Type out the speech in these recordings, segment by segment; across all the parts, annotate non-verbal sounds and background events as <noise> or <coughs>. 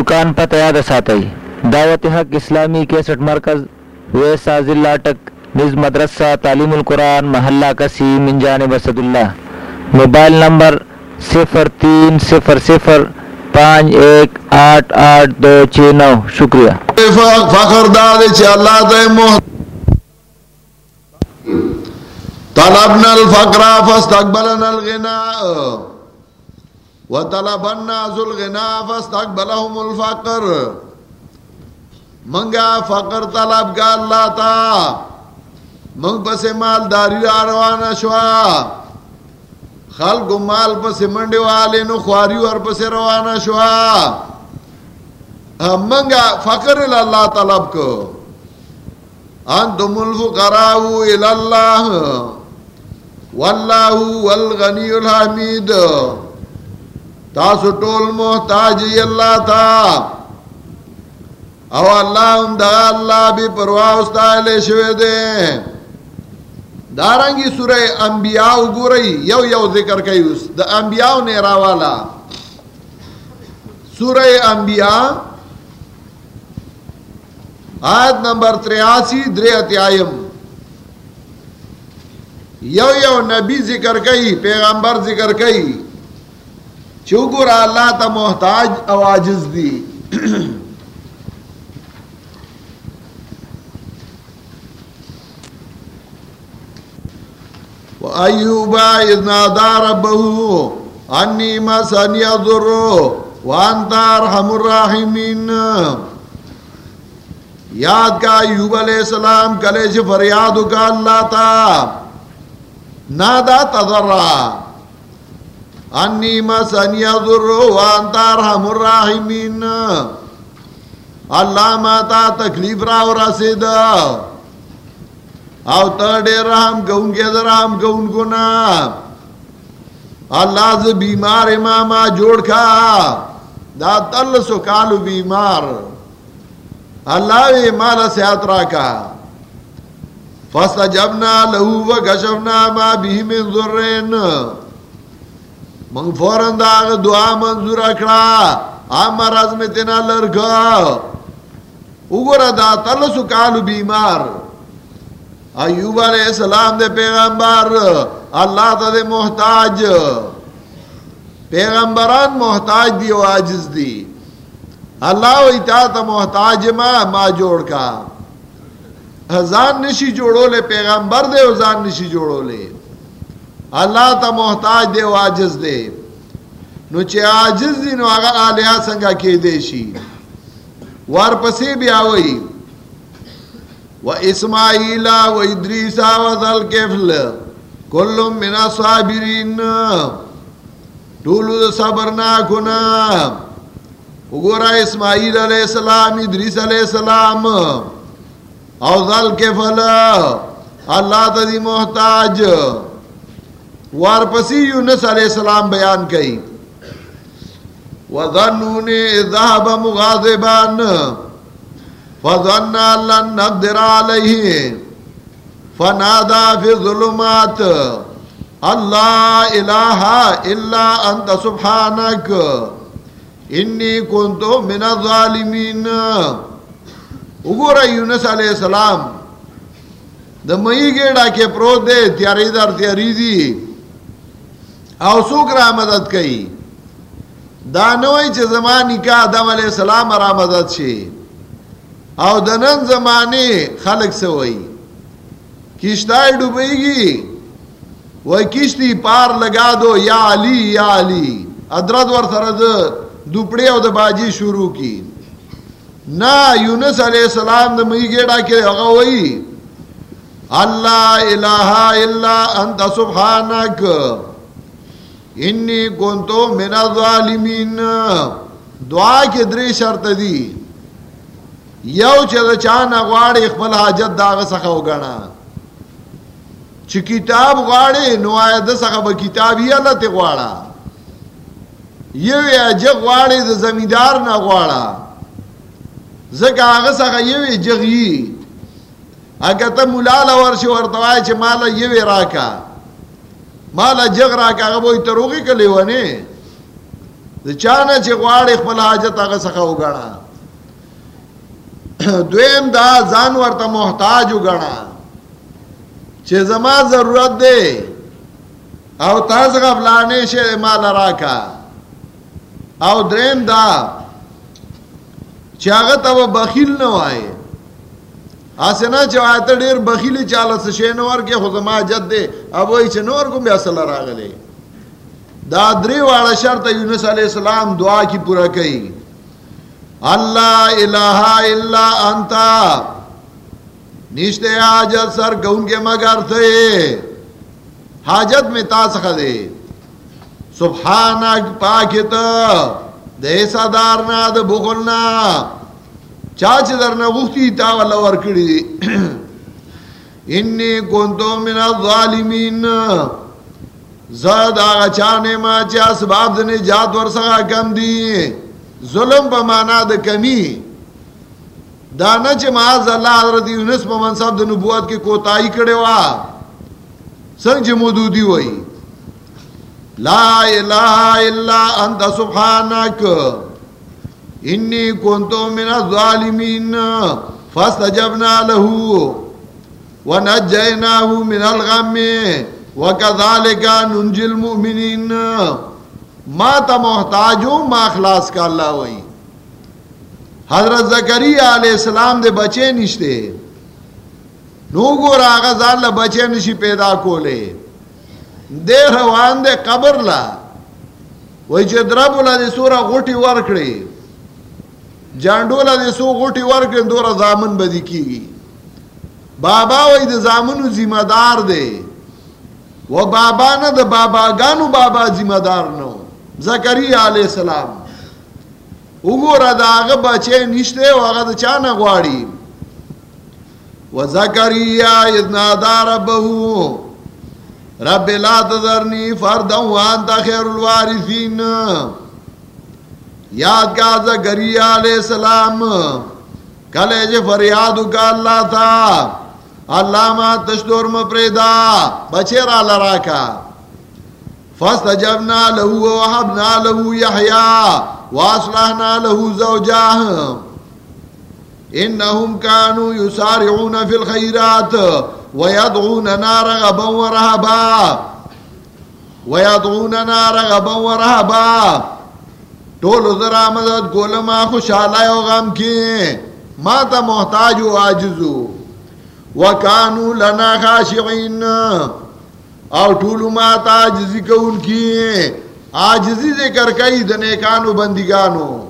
دکان پتہ یاد ساتئی دعوت حق اسلامی کیسٹ مرکز ویسا ضلع اٹک نز مدرسہ، تعلیم القرآن، محلہ کسی منجان بسد اللہ موبائل نمبر صفر تین صفر صفر پانچ ایک آٹھ آٹھ دو چھ نو۔ شکریہ۔ فخر دار چھ اللہ تے محت طلبنا الفقر فاستقبلنا الغناء۔ وطلب الناس الغناء فاستقبلهم الفقر. منگا فقر طلب کا اللہ تا. منگ پس مال داری روانا شوا. خلق مال پس منڈی والے نو خواری ور پس روانا شوا. منگا فقر اللہ طلب کو. انتم الفقراء الى الله واللہ والغنی الحمید. تاسو ټول محتاج اللہ تا. او اللہ ام دا اللہ بھی پرواہ استائلے شوے دے. دارنگی سورہ انبیاء گو رہی یو یو ذکر کئی اس دا انبیاء نے راوالا. سورہ انبیاء، آیت نمبر تریاسی دریت آئیم یو یو نبی ذکر کئی، پیغمبر ذکر کئی. چوکر اللہ تا محتاج او عاجز دی وَأَيُّوبَ إِذْ نَادَى رَبَّهُ أَنِّي مَسَنِيَ الضُّرُّ وَأَنْتَ أَرْحَمُ الرَّاحِمِينَ یاد کا ایوب علیہ السلام کلے سے فریاد کا اللہ تا، نادا تضرع انی مسنی ذر وانت ارحم الراحمین اللہ ماتا تکلیف را و رسید او تا دیر رحم کون کے در رحم کون کنا اللہ سے بیمار اماما جوڑ کھا دا تل سو کالو بیمار اللہ وی مالا سیات را کا فستجبنا لہو و گشفنا ما بھی من ذرین منگ فورن دا آغا دعا منظور اکڑا آم مرض میں تینا لرگا. اگرہ دا تلسو کالو بیمار. ایوب علیہ السلام دے پیغمبر، اللہ تا دے محتاج. پیغمبران محتاج دی و عاجز دی. اللہ و اطاعت محتاج ما ما جوڑ کا. زان نشی جوڑو لے پیغمبر دے و زان نشی جوڑو لے اللہ تا محتاج دے و عاجز دے۔ نو چے عاجز دی نو آگا آلیہ سنگا کی دے شی۔ وار پسی بھی آوئی۔ و اسماعیلا و ادریسا و ذل کفل کلم من صابرین۔ طولو صبرنا کنا اگورا اسماعیل علیہ السلام، ادریس علیہ السلام او ذل کفل کے فل اللہ تدی محتاج۔ وارپسی یونس علیہ السلام بیان کئی. وَذَنُّونِ اِذَّهَبَ مُغَاذِبًا فَظَنَّ لَن نَقْدِرَ عَلَيْهِ. فَنَادَى فِي الظُّلُمَاتِ. اللہ الہ الا انت سبحانک انی کنتو من الظالمین اگو یونس علیہ السلام. دا مئی گیڑا کے پروت دے تیاری در تیاری دی. او سوک را مدد کئی دا دانوئی چه زمانی که آدم علیہ السلام را مدد شی او دنن زمانی خلق سوئی کشتای ڈوبئی گی وہ کشتی پار لگا دو، یا علی یا علی. ادرد ور سرد دوپڑے او د باجی شروع کی. نا، یونس علیہ السلام د مئی گیڑا کے هغه وئی اللہ الہ الا انت، سبحانک. انی کنتو من الظالمین دعا کې درې شرط دي. یو چې د چان غواړي خپل حاجت داغه څخه وګڼا چې کتاب غواړي نو آیا د څخه به کتاب یې الله ته یو یا جغ غواړي د زمیدار نه غواړه. زکه هغه څنګه یو جغی اګه ته مولا لور شو ورته وای چې مال یو راکا مال جغ راکا هغه وای تروغي کلی ونه چانه چې غواړي خپل حاجت هغه څخه وګڼا دویم دا ځان ورته محتاج وګڼا چې زما ضرورت دی. او تاسو غفلانه شه مال راکا او دریم دا، چې هغه ته بخیل نه وای اسنه چې آیت ډیر بخیل چاله څه شي نو ورکه خو زما جد دی ابو یې چې نور کوم بیا اصل راغلی دا درې واړه شرط یونس علی السلام دعا کی پورا کړي اللہ الہ الا انتا نشتے حاجت سر گون کے مگر تھے۔ حاجت میں تا سکھا دے۔ سبحانک پاکت دے صدارنا دے بخلنا چاچ درنا غفتی تا والا ورکڑی انی کنتو من الظالمین زد آغا چانے ما چا سباب دنے جات ورسا کم دی ظلم په معنا د کمی دانه چې معاذ الله حضرت یونس په منصب د نبوت کې کوتاهی کړي وا څنګه مودودی وای لا اله الا انت سبحانك انی كنت من الظالمین فاستجبنا له ونجيناه من الغم، وكذلك ننجي المؤمنين. ما تا محتاج ہوں ما اخلاص کا اللہ ہوئی حضرت زکریہ علیہ السلام دے بچے نشتے۔ نو گو راغا زال بچے نشی پیدا کولے۔ دے روان دے قبر لا۔ وی چه دربو لا دے سورا غوٹی ورکڑی جانڈو لا دے سو غوٹی ورکڑی دورا زامن بدی کی گی بابا وی دے زامنو ذمہ دار دے. وہ بابا نا دے بابا گانو بابا ذمہ دار نو. زکری علیہ السلام. وګوره دا هغه بچی نشته او هغه د چا نه غواړي و زکریا اذ نادى ربه رب لا تذرني فردا وانت خير الوارثين یاد کا زکریا علیہ السلام۔ کله چې فریاد وکړ الله تا۔ الله ما تشدور مپریدا بچی را لراکا فاستجبنا له ووهبنا له يحيى واصلحنا له زوجاه انهم كانوا يسارعون في الخيرات ويدعوننا رغبا ورهبا ويدعوننا رغبا ورهبا ټول ذرا مدد کول ما خوشاله او غم کې ما ته محتاج او عاجز۔ وکانو لنا خاشعين او ټول ما ته عاجزی کون کی عاجزی ذکر کئی د نیکانو بندگانو۔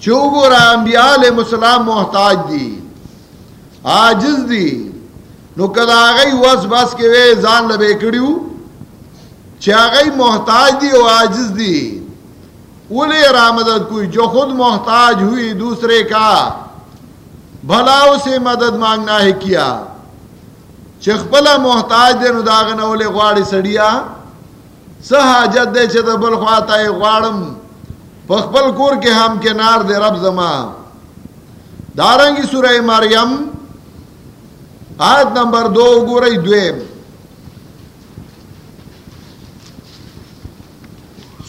چوغور انبیاء علیہ السلام محتاج دی۔ عاجز دی۔ نو کدا غي وس بس کې وې ځان لبه کړیو چې هغه محتاج دی او عاجز دی۔ ولې را مدد کوئی جو خود محتاج ہوئی دوسرے کا بھلا اسے مدد مانگنا ہے کیا؟ چې خپل محتاج دی نو داغ نه ولې غواړي سړیا سه حاجت دی چې د بل خواته غواړم په خپل کور کې هم کې نار دی رب زما۔ دارنګي سوره مریم، آیت نمبر دو ګورئ دویم۔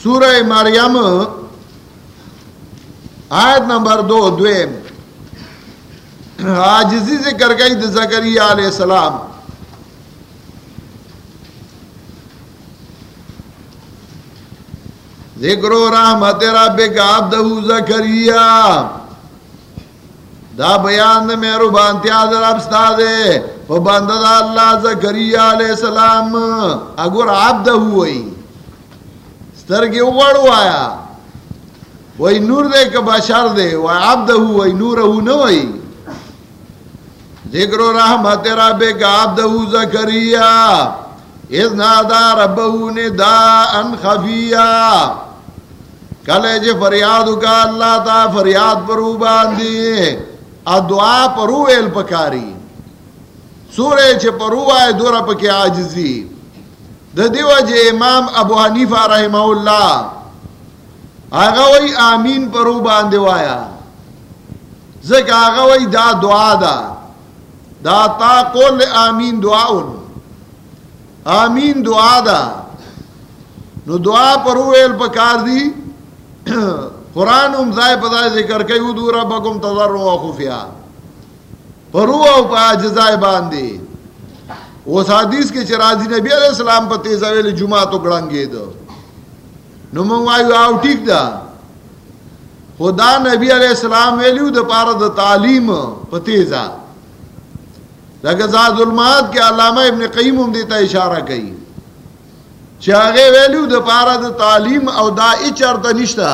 سورہ مریم، آیت نمبر دو، دویم۔ آجزی ذکر گئی د زکریہ علیہ السلام۔ ذکر و رحمت ربک، عبدہو زکریہ دا بیان دا میرو بانتیا در ابستا دے و بندہ دا اللہ زکریہ علیہ السلام۔ اگر عبدہو ہوئی۔ سترگی اگوڑو آیا۔ وی نور دے که بشر دے و عبدہو وی نورہو نوئی ذکر و رحمت ربک عبدہو زکریہ اذ نادا ربہو نداء خفیہ۔ کله چې فریاد وکا الله تا فریاد پرو باندې ا دعا پرو ال پکاري سورې چې پرو وای دوره پکې عاجزي د دیو چې امام ابو حنیفه رحمه الله هغه وای امین پرو باندې وایا. زکه هغه وای دا دعا ده. دا تا قول امین دعاون. امین دعا ده. نو دعا پرو ال پکار دی. قرآن ام ذائے پتہ ذکر کئی ادو ربکم تضر و خفیہ پرو او پا جزائے باندے اس حدیث کے چرازی نبی علیہ السلام پا تیزا ویلی جمعہ تو گڑنگے دو نو منگوائیو آو ٹھیک دا خدا نبی علیہ السلام ویلیو دا پارا دا تعلیم پا تیزا لیکن زاد المعاد کے علامہ ابن قیم ہم دیتا اشارہ کئی چاگے ویلیو دا پارا دا تعلیم او دا اچار تا نشتا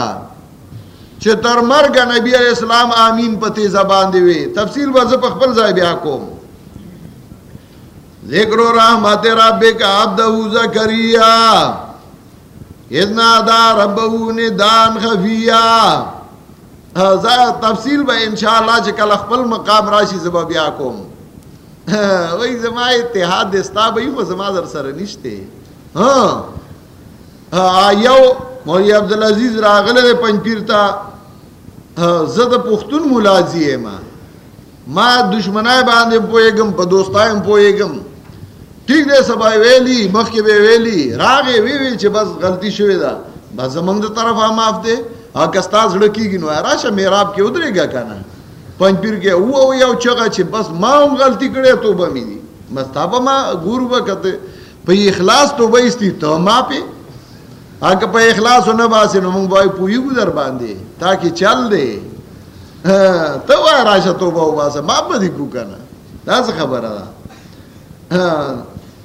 چه تر مرگ نبی علیہ السلام آمین پتی زبان دیوی تفصیل وزب اخبر زائی بیا کوم. ذکر و رحمت رب کا عبدہو زکریہ اذنا دا ربہو ندان خفیہ۔ تفصیل با انشاءاللہ چه کل اخبر مقام راشی زبا بیا کوم۔ <laughs> وہی زما اتحاد دستا بھئی وہ زما در سر نشتے۔ ہاں۔ یو مولی عبدالعزیز راغل دے پنج پیرتا زد پختون ملازی ہے ما ما دشمنائے باندے پوئے گم پا دوستائے پوئے گم ٹھیک دے سبائی ویلی، مخ کے بے ویلی راگے وی وی چھے بس غلطی شوئے دا۔ بس زمان دا طرف ہم آف دے۔ آکستاز لڑکی گنو ہے راشا میراب کے ادرے گا کانا۔ پنج پیر کے او او یو چگا چھے بس ما ہم غلطی کرے تو با دی بس تا با ما گورو با کتے۔ پا اخلاص تو با تو ما پی۔ آکا پا اخلاص و نباسی نو منگ بائی پوئی گودر باندے۔ تاکہ چل دے۔ ہاں، تو وای راشا تو با باسا، ما با دی کو کنا دا سا خبر دا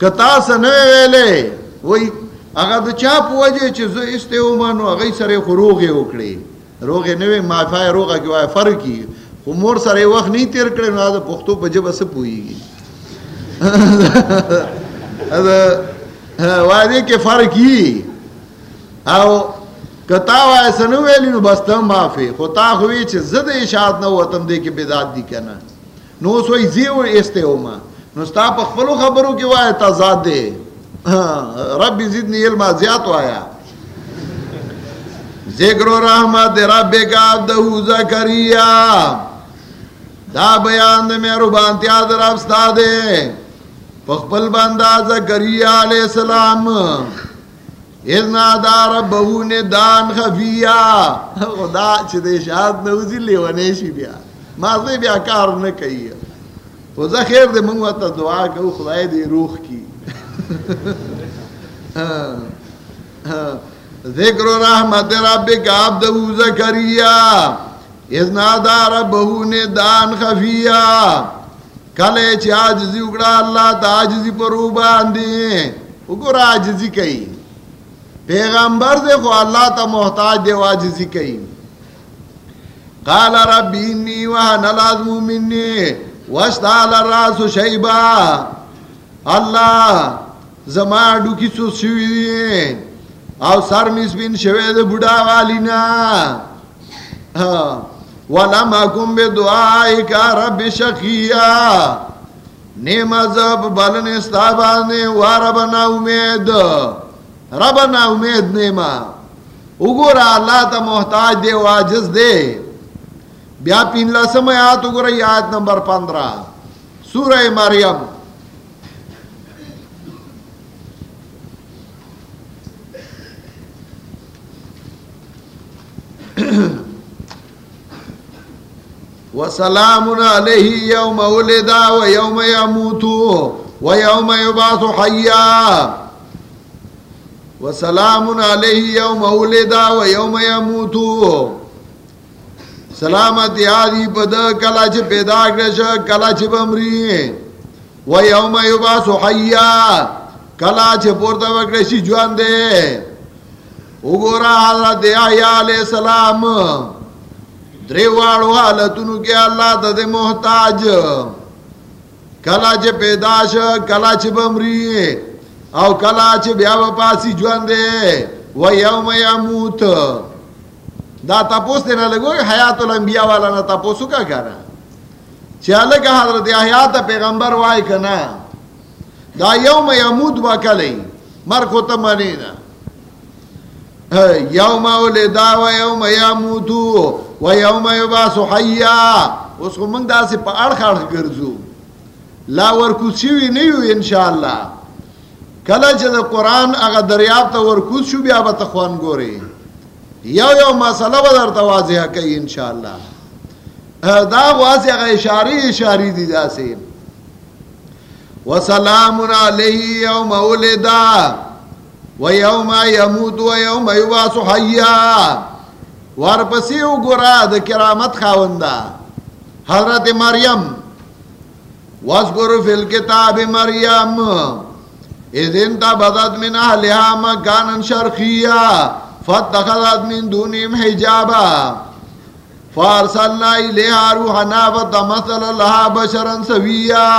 کتا سا ویلے وی اگا دا چا پوجے چه زو استے اومانو اگای سر خو روغے اکڑے روغے نوے مافای روغا کی وای فرقی خو مور سره وخت نه تیر کړي نو دا پښتو په جبه څه پويږي دا وایي کې فرق yi او کتا وای سنو ویلی نو بس ته معافي خو تا خو وی چې زده اشاعت نه وتم، دې کې بدعت دي کنه نو سوې زیو استه وما نو ستا په خپل خبرو کې وای تضاد <laughs> دی. رب زدنی علم زیات وایا ذکر و رحمت رب کا عبدہو زکریہ دا بیان دے میرو بانتیا در افستا دے. پخپل بندہ زکریہ علیہ السلام. اذنا دا ربہو نے دان خفیہ. <laughs> خدا چھ دے شاہد نوزی لیونیشی بیا. مازے بیا کار نہ کئی وہ خیر دے منگو تا دعا کہ خدای دے روح کی ذکر و رحمت رب کا عبدہو زکریہ اذنا دا ربہو نے دان خفیہ کلے چی آجزی اکڑا اللہ تا آجزی پر اوبان دی اکر آجزی کئی پیغمبر دے خو اللہ تا محتاج دے آجزی کئی قال ربی انی وحن العظم منی واشتال الراس شیبا اللہ زمان ڈوکی سو شوی دی او سر مسبین شوی دی بڑا والی نا۔ ہاں۔ ولم اکم بے دعائی کا رب شقیہ نیم عذاب بلن استابانے واربنا امید۔ ربنا امید نیما۔ اگورا اللہ تا محتاج دے، واجز دے۔ بیا پین لسم آیات اگورا یہ آیت نمبر پندرہ، سورہ مریم. <clears throat> وسلام علیہ یوم ولدا و یوم یموت و یوم یبعث حیا. وسلام علیہ یوم ولدا و یوم یموت. سلامت یادی پد کلا چ پیدا کرش کلا چ بمری۔ و یوم یبعث حیا کلا چ پورتا وکرشی جوان دے وګورا حضرت یحیی علیہ السلام دریوالو حالتونو کې الله ته د محتاج۔ کلا چې پیدا شو کلا چې بمری۔ او کلا چې بیا و پاسی ژوند دی و یوم یموت۔ دا تاسو نه لګوي حیات الانبیاء والا نه تاسو کا کرا چې الګ حضرت حیات پیغمبر وای کنا؟ دا یوم یموت وکلی مر کو ته مانی یوم ولدا و یوم یموتو و یوم یبعث حیا. اوس خو موږ داسې په اړه اړه ګرځو. لا ورکوڅی نه یو ان شاء الله کله چې د قران هغه دریاب ته ورکوڅ شو، بیا به تخوان ګوري یو یو مسئلہ بدر توازیہ کئی انشاءاللہ. دا واضح اشاری اشاری دی دا سے وسلام علیہ یوم ولدا ویوم یموت ویوم یبعث حیا. ورپسې وګرا د کرامت خاوندا حضرت مریم. واذکر فی الكتاب مریم. اذن تبدت من اهلها مکانا شرقیا فاتخذت من دونهم حجابا. فارسلنا الیها روحنا فتمثل لها بشرا سویا.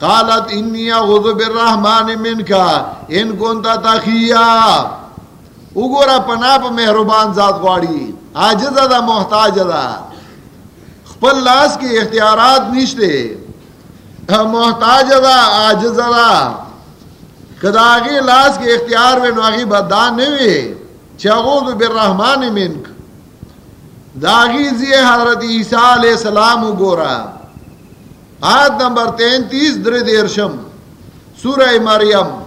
قالت انی اغض بالرحمن منکا ان کنتا تخیا. اگورا پنا پا مہربان ذات گواڑی آجز دا محتاج دا. خپل لاس کی اختیارات نشتے محتاج دا آجز دا. کدا آگی لاس کی اختیار میں نواغی بدان نوے. چاگوز بالرحمن منک؟ داغی زی حضرت عیسیٰ علیہ السلام گورا۔ آیت نمبر تینتیس در دیرشم، سورہ مریم۔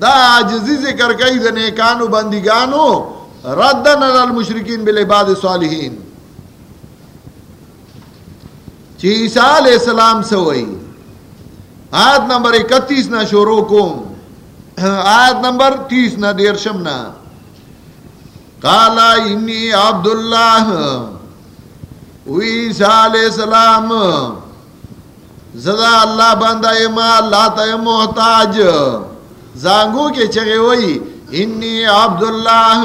دا عجزی ذکر کئی دا نیکانو بندگانو، ردن علی المشرکین بالعباد صالحین۔ چی عیسیٰ علیہ السلام سوئی آیت نمبر اکتیس نا شروع کوم۔ آیت نمبر تیس نا دیرشم نا۔ قالا انی عبداللہ عیسیٰ علیہ السلام زدا اللہ بندہ ما اللہ تا محتاج۔ زانگو کے چگے ہوئی، انی عبداللہ،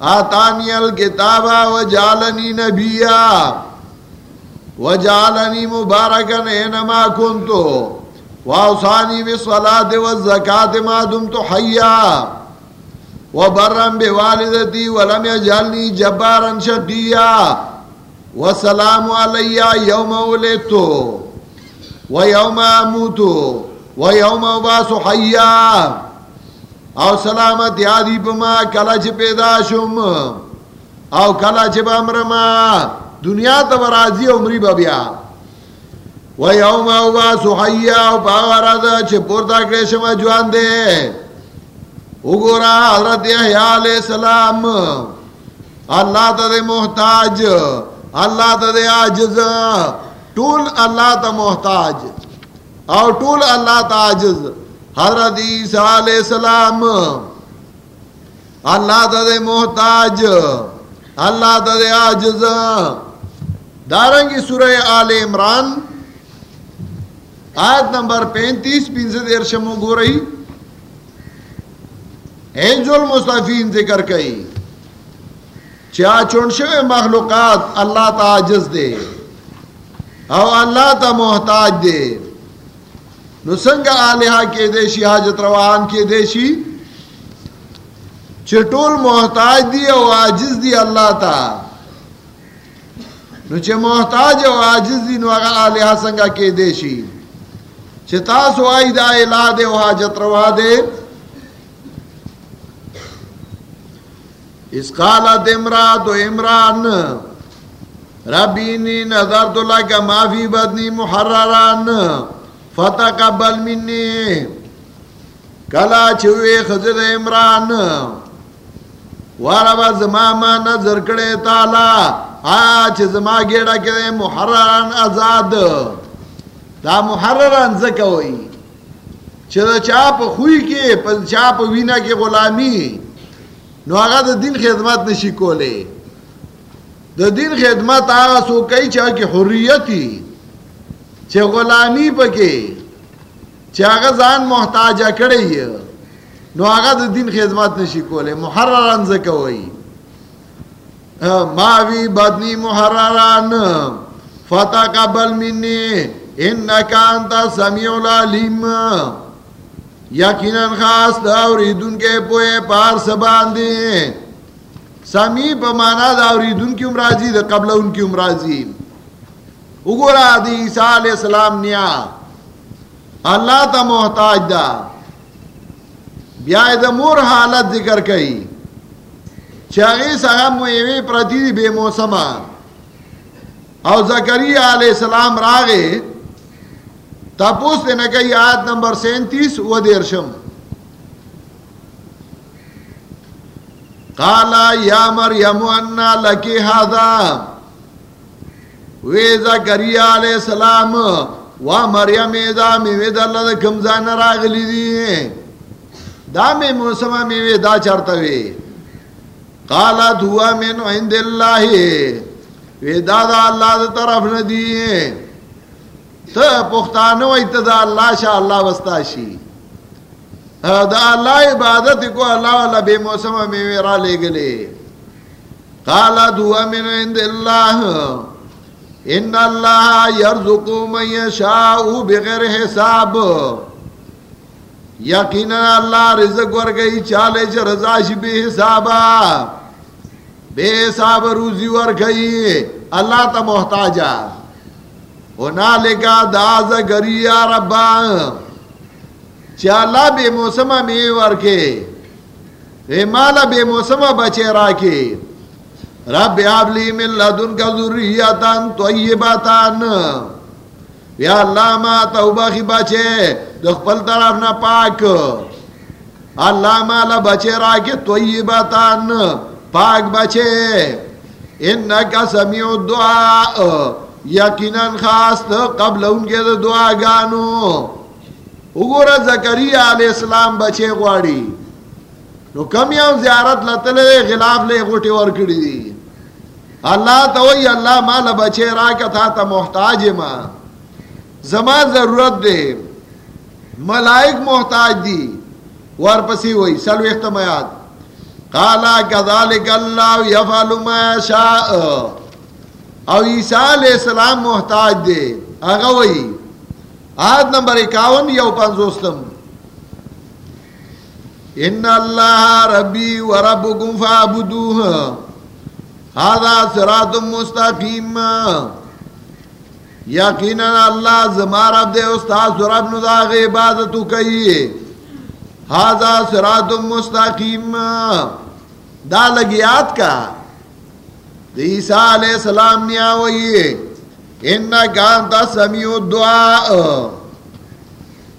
آتانی الکتابہ و جالنی نبیہ و جالنی مبارکن اینما کنتو۔ واؤسانی بالصلاة والزکاة ما دمتو حیاء وبرم بوالدتی ولم یجعلنی جبارا شقیا وسلام علی یوم ولدتو ویوم اموتو ویوم باس حیا او سلامت یادی پما کلا چھ پیدا شم او کلا چھ بامرما دنیا تا برازی عمری بیا ببیا ویوم باس حیا او باوارا چھ پورتا کرشم جوان دے۔ اگورا حضرت علیہ السلام۔ اللہ تا دے محتاج۔ اللہ تا دے آجز طول اللہ تا محتاج۔ اور طول اللہ تا آجز حضرت عیسیٰ علیہ السلام۔ اللہ تا دے محتاج۔ اللہ تا دے آجز دارنگی سورہ آل عمران۔ آیت نمبر پینتیس پینزد ارشمو گو رہی المصطفین ذکر کئی۔ چا چونشو مخلوقات اللہ تا عجز دے۔ او اللہ تا محتاج دے۔ نو سنگا آلیہ کے دیشی، حاجت روان کے دیشی۔ چٹول محتاج دی او عاجز دی اللہ تا۔ نو چه محتاج او عاجز دی نو اگا آلیہ سنگا کے دیشی۔ چه تاسو آئی دا الہ دے او حاجت روا دے؟ اس قالت امرات و امران ربینی نظرت لکا ما فی بدنی محرران فتقبل منی، کلا چوی خزد امران واربا زما ما نظر کڑے تالا آچ زما گیڑا کدے محرران ازاد دا محرران زکوئی چه چاپ خوی کے پس چاپ وینا کے غلامی نو هغه د دین خدمت نشي کوله د دین خدمت هغه سو کوي چې هغه حریتی چې غلامی پکې، چې هغه ځان محتاج کړی نو هغه د دین خدمت نشي کوله محرران زکوي ما وی بدنی محرران، فتقبل مني انك انت سميع العليم. یقیناً خاص داوریدن کے پوئے پار سبان دیں سمی پا مانا داوریدن کی امراضی دا قبل ان کی امراضی اگورا دی عیسیٰ علیہ السلام نیا، اللہ تا محتاج دا. بیائی دا مور حالت ذکر کئی. چاگی سغم مویوی پرتی دی بے موسمہ. او زکری علیہ السلام راگے تپوس دینا کئی آیت نمبر سینتیس و دیرشم. کالا یا مریم انا لکی ہادا ویزا کریا علیہ السلام وا مریم ایزا میوی دا اللہ دا کمزان راغلی دی. دا میں موسمہ میوی دا چارتا وی. قالا دھوا من عند اللہ. وی دا دا اللہ دا طرف ندی. تا پختانو ایتا دا اللہ شاء اللہ وستاشی دا اللہ عبادت کو اللہ والا بے موسمہ میوی را لے گلے قالا دھوا من عند اللہ ان اللہ یرزقو من یشاء بغیر حساب. یقینا اللہ رزق ور گئی چالے چ رضا شی بے حسابا بے حساب روزی ور گئی اللہ تا محتاجا ہونا لگا داز گریا ربا چالا بے موسمہ میں ور کے اے مالا بے موسمہ بچے راکے. رب عبلی من لدن کا ذریتان طیبتان یا اللہ ما توبہ خی بچے دخپل طرف نا پاک. اللہ مالا بچے را کے طیبتان پاک بچے، انکا سمیع دعا یقینا خاص قبل ان کے دعا گانو. اگورا زکریہ علیہ السلام بچے گواڑی نو کم یو زیارت لتلے غلاف لے غوٹی ورکڑی دی. اللہ تو وہی اللہ مال بچے را کا تھا تا محتاج ما. زمان ضرورت دے. ملائک محتاج دی. ور پسی ہوئی سلو اختمیات قالا کذالک اللہ یفعل ما شاء او عیسیٰ علیہ السلام محتاج دے۔ آگا وہی آیت نمبر اکاون یو پنزوستم ان اللہ ربی و ربکم فعبدوہ هذا صراط مستقیم. یقینا اللہ زمار عبد استاد رب نو داغ عبادت کئی هذا صراط مستقیم. دا لگیات کا۔ عیسیٰ علیہ السلام نیا ہوئی انکا انتا سمیع الدعاء۔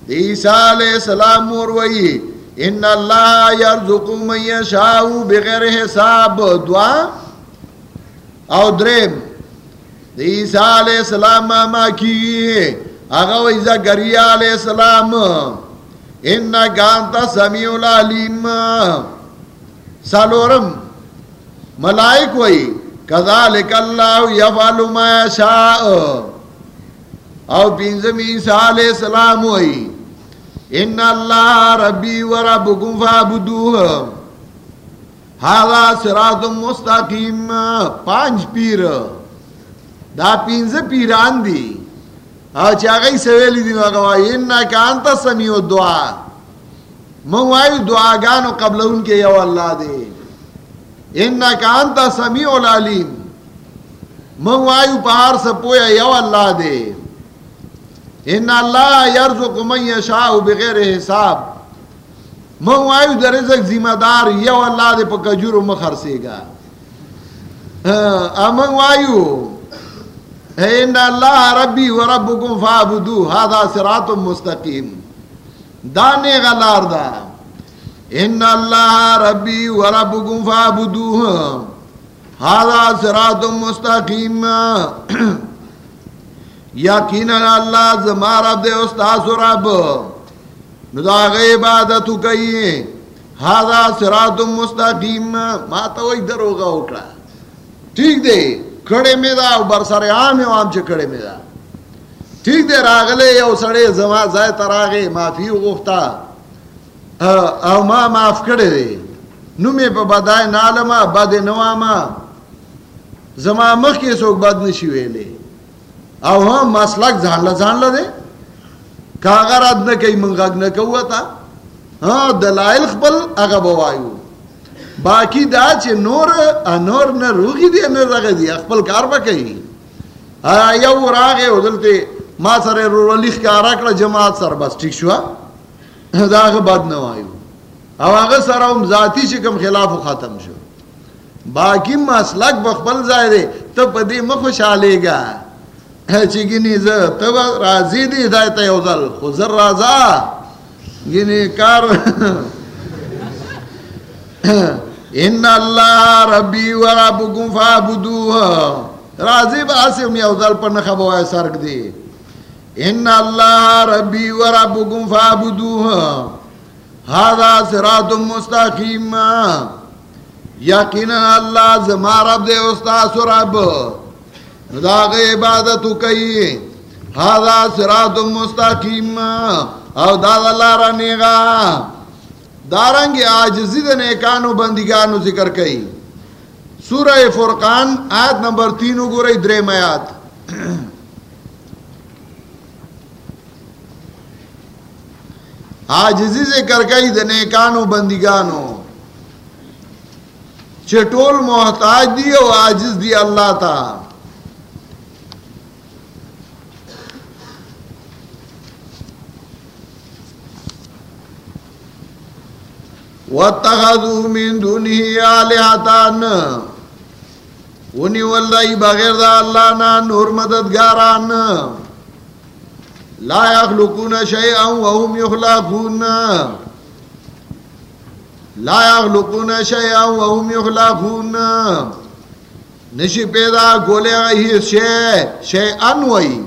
عیسیٰ علیہ السلام مور ہوئی ان اللہ یرزق من یشاء بغیر حساب۔ دعا۔ او درم عیسیٰ علیہ السلام ماما کی اگا و زکریا علیہ السلام۔ انکا انتا سمیع العلیم۔ سالورم، ملائک وئی۔ کذالک اللہ یفعل ما یشاء. او پینزم عیسیٰ علیہ السلام وئی، ان اللہ ربی و ربکم فابدوہ هذا صراط مستقیم، پانچ پیر. دا پینز پیران دی. او چا غی سویلی دی نوگا وائی انکا انتا سمیع دعا من وائی دعاگانو قبل ان کے یو اللہ دے. انکا انتا سمیع العلیم من وائی پہار سپویا یو اللہ دے ان اللہ یرزق من یشاء بغیر حساب. من وایو در رزق ذمہ دار یو اللہ دے پا کجورو مخرسے گا امن وایو ان اللہ ربی و ربکم فابدو هذا صراط مستقیم دانے غلار دا. ان اللہ ربی و ربکم فابدو هذا صراط مستقیم <clears throat> یقینا اللہ زمار عبد استاذ رب. نداغ عبادتو کئی هذا صراط مستقیم ما تا وہی دروگا اکڑا ٹھیک دے، کھڑے میں دا او برسر عام ہے عام چھ کھڑے میں دا. ٹھیک دے، راغلے یو سڑے زمان زائے تراغے، معافی غفتا او ما معاف کھڑے دے نو میں پا بدائے نالما بد نواما زمان مخ کے سوک بد نشی ویلے او ہم مسلک ځان له زان لزان لدے کاغر اد نہ کئی منغاگ نہ کہوا تا ہاں دلائل خپل اگا بوایو باقی دا چې نور انور نه روغی دی، نه رغه دی. خپل کار وکړي ا، یو راغه ودلته ما سره رو لیک کړ جماعت سره بس ٹھیک شو <laughs> دا هغه بد نه وایو. او هغه سره هم ذاتی چې کوم خلاف ختم شو. باقی مسلک بخبل ځای دی. ته په دې مخ خوشالېګا <laughs> چې ګینه زه، ته راضی دی هدایت یو ځل. خو رازا ګینه کار <laughs> ان اللہ ربی و ربکم فعبدوها راضی با اسم یو ځل په نخه بوای سرګ دی ان الله ربي وربكم فاعبدوه هذا صراط مستقيم یقینا الله زما رب دے استاد رب دا عبادت کوي هذا صراط مستقيم او دا اللہ الله رانیغا دارنګ عاجزی د نیکانو بندګانو ذکر کوي سورہ فرقان آیت نمبر تین گورئی درے میات آجزی سے کرکئی دنے کانو بندگانو چٹول محتاج دی او آجز دی اللہ تا۔ وَاتَّخَذُوا مِن دُونِهِ آلِهَةً ونی واللہی بغیر دا اللہ نا نور مددگاران۔ لا یخلقون شیئا وهم یخلقون لا یخلقون شیئا وهم یخلقون نشی پیدا گولے غیی شیع شیئن وی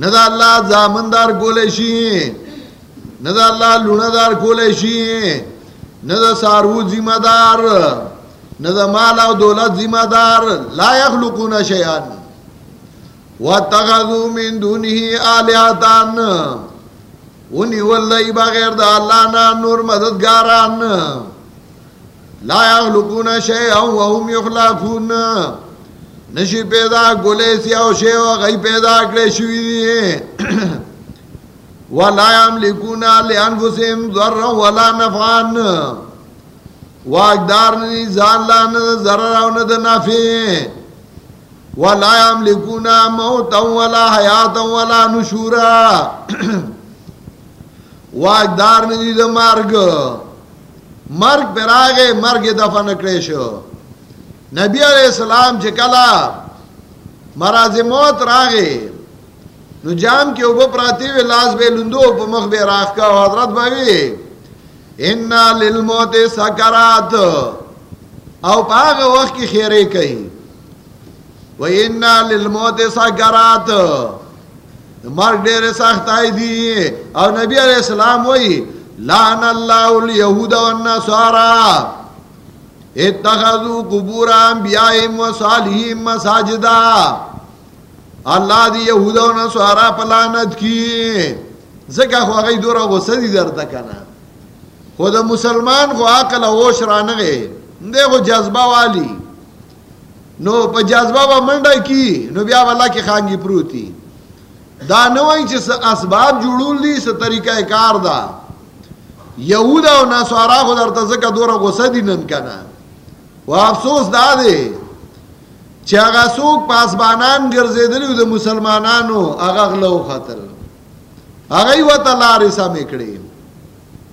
ندا اللہ زامندار گولے شی ندا اللہ لوندار گولے شی ندا سارو ذمہ دار. نہ دا مال او دولت ذمہ دار. لا یخلقون شیئا واتخذوا من دونه آلیاتان ونی واللہی بغیر دا اللہ نا نور مددگاران. لا یخلقون شیئا وهم یخلقون. نشی پیدا گلے سیاو شیو غی پیدا کلے شوی دی. <clears throat> ولا یملکون لانفسهم ضرا ولا نفعا. واقدار نی زان لا نه zarar او نه ولا یملکون موت ولا حیات ولا نشورا. واقدار نی د مرګ مرګ پر هغه مرګ دفن کړی شو. نبی علیہ السلام چې کلا مرض موت راغې نو جام کې وب پراتی وی لاس به لوندو په مخ به راخ کا حضرت بھائی ان للموت سکرات. او پاغه وخت کی خیره کوي و ان للموت سکرات مرګ ډېر سخت دی او نبی علیہ السلام وای لعن الله اليهود والنصارى اتخذوا قبور انبيائهم وصالحين مساجدا۔ الله دی يهود او نصارا پلانت کی۔ زکه خو غي دوره غوسه دي درته کنه خود مسلمان کو عقل اوش رانغه دے کو جذبہ والی۔ نو په جذبہ با منډه کی، نو بیا والا کی خانگی پروتی۔ دا نوای چې اسباب جوړول دي څه طریقہ کار دا۔ یهود او نصارا خو درته زکه دوره غوسه دي نن کنه و افسوس دا دی چې هغه څوک پاسبانان ګرځیدلی د مسلمانانو هغه غلو خطر۔ هغه وته لارې سمې کړې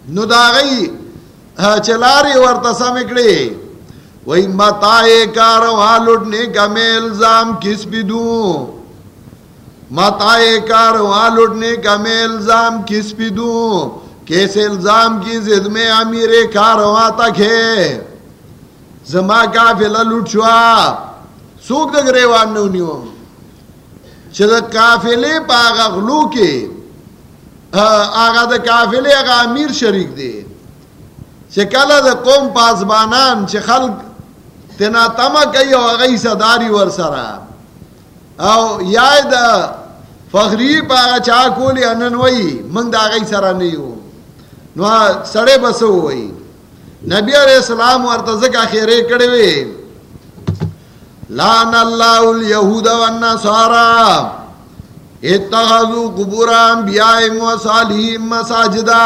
نو دا غي چلاری ورته سم کړي وای متای کاروا لټنے کا میں الزام کس بھی دوں متا متای کاروا لٹنے کا میں الزام کس بھی دوں کیسے الزام کی زد میں امیر کاروا تک ہے زما کافلہ لٹ شوا۔ سوک دگ ریوان نو نیو۔ چه کافلے پاگا غلو کے۔ آغا دا کافلی آغا امیر شریک دی چه کلا دا قوم پاسبانان چه خلق تینا تما کئی او آغای صداری ور سرا۔ او یای دا فخری پا آغا چا کولی انن وی منگ دا آغای سرا نیو نو سڑے بسو وی نبی علیہ السلام ورتزک خیرے کڑے وی لان اللہ الیہود والنصارہ اتخذوا قبور انبیائهم و صالحیم مساجدا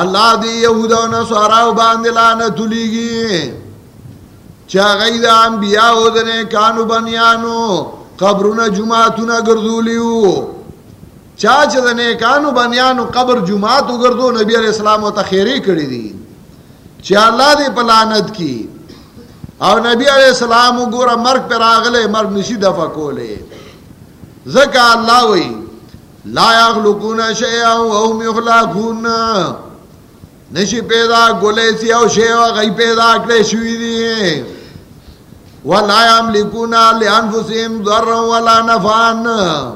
اللہ دی یہودا و نصارا و باندے لعنت لیگی چا غید انبیاء و دنے کانو بنیانو قبرنا جماعتنا گردولیو. چا چا دنے کانو بنیانو قبر جماعتو گردو، نبی علیہ السلام و تخیری کری دی چا اللہ دی پلانت کی. او نبی علیہ السلام گورا مرگ پر آگلے مرگ نشی دفع کولے زکا اللہ وی لا یخلقون شیئا وهم یخلقون نشی پیدا گلے سی او شیو غی پیدا کلے شوی دی ولا یملکونا لانفسهم ضرا ولا نفعا.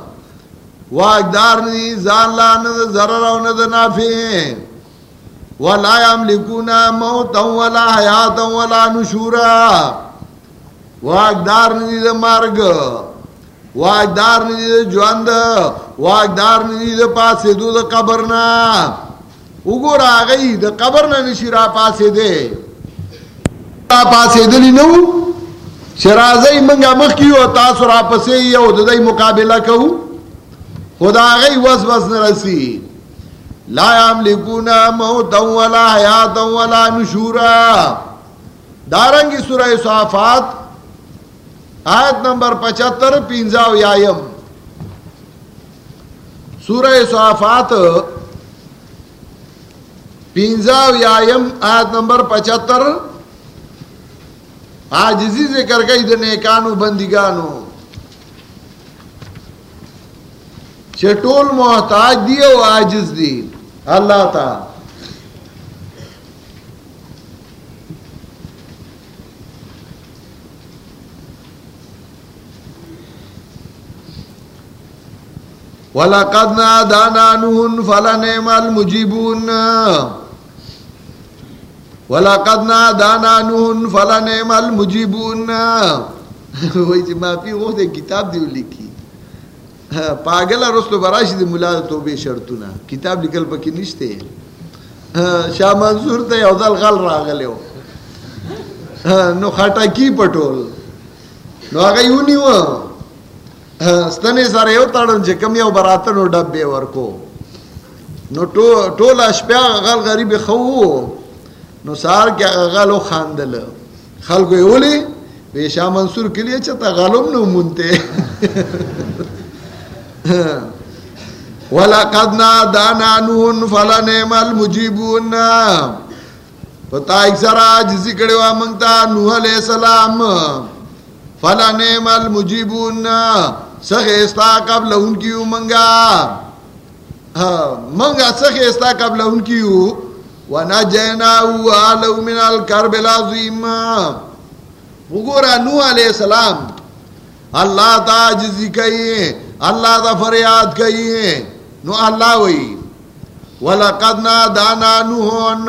واقدار نی زان لا نه ضرر او نه نافع. ولا یملکونا موتا ولا حیاتا ولا نشورا. واقدار نی د مرګ واقدار نی د ژوند واقدار نی د پاسې د قبر نه وګور هغه د قبر نه نشي را پاسې دی را پاسې دلی نو؟ شرازی منګه مخ کیو تاسو را پسې یو د دې مقابله خدا غي وس وس نه رسی لا یملکون موت ولا حیات ولا نشورا. دارنګي سورہ صافات، آیت نمبر 75 پینځاو یایم. سورہ صافات، پینزاو یایم، آیت نمبر پچہتر آجزی ذکر گئی دے نیکانو بندگانو۔ چٹول محتاج دی او آجز دی۔ اللہ تا۔ وَلَقَدْ نَادَانَا نُوحٌ فَلَنِعْمَ الْمُجِيبُونَ۔ وَلَقَدْ نَادَانَا نُوحٌ فَلَنِعْمَ الْمُجِيبُونَ. <laughs> وہی چی مافی وہ دے کتاب دیو لکھی <laughs> پاگل رستو براشی دے ملا توبے شرطونا کتاب لکل پکی نشتے <laughs> شاہ منصور ته تے اوزال غل راغلے ہو نو خاٹا کی پٹول نو آگا یونی ہو ستنې سره یو تړم چې کم یو براتنو ډبې ورکو. نو ټول شپه غل غریب خو نو سار کې غلو خاندل. خلکو یې ولي وی منصور کلی چې تا غلوم نو مونته. <laughs> ولقد نادانا نون فلنعم المجيبون. پتا اکسرا جسی کڑے وا منگتا نوح علیہ السلام. فلنعم المجيبون. سخیستا قبل ان کیو منگا. ہاں، منگا سخیستا قبل ان کیو. ونجیناو آلو من الكرب العظیم۔ وگورا نوح علیہ السلام، اللہ تا عجزی کئی اللہ تا فریاد کئی نو اللہ وئی وَلَقَدْ نَادَانَا نُوحٌ،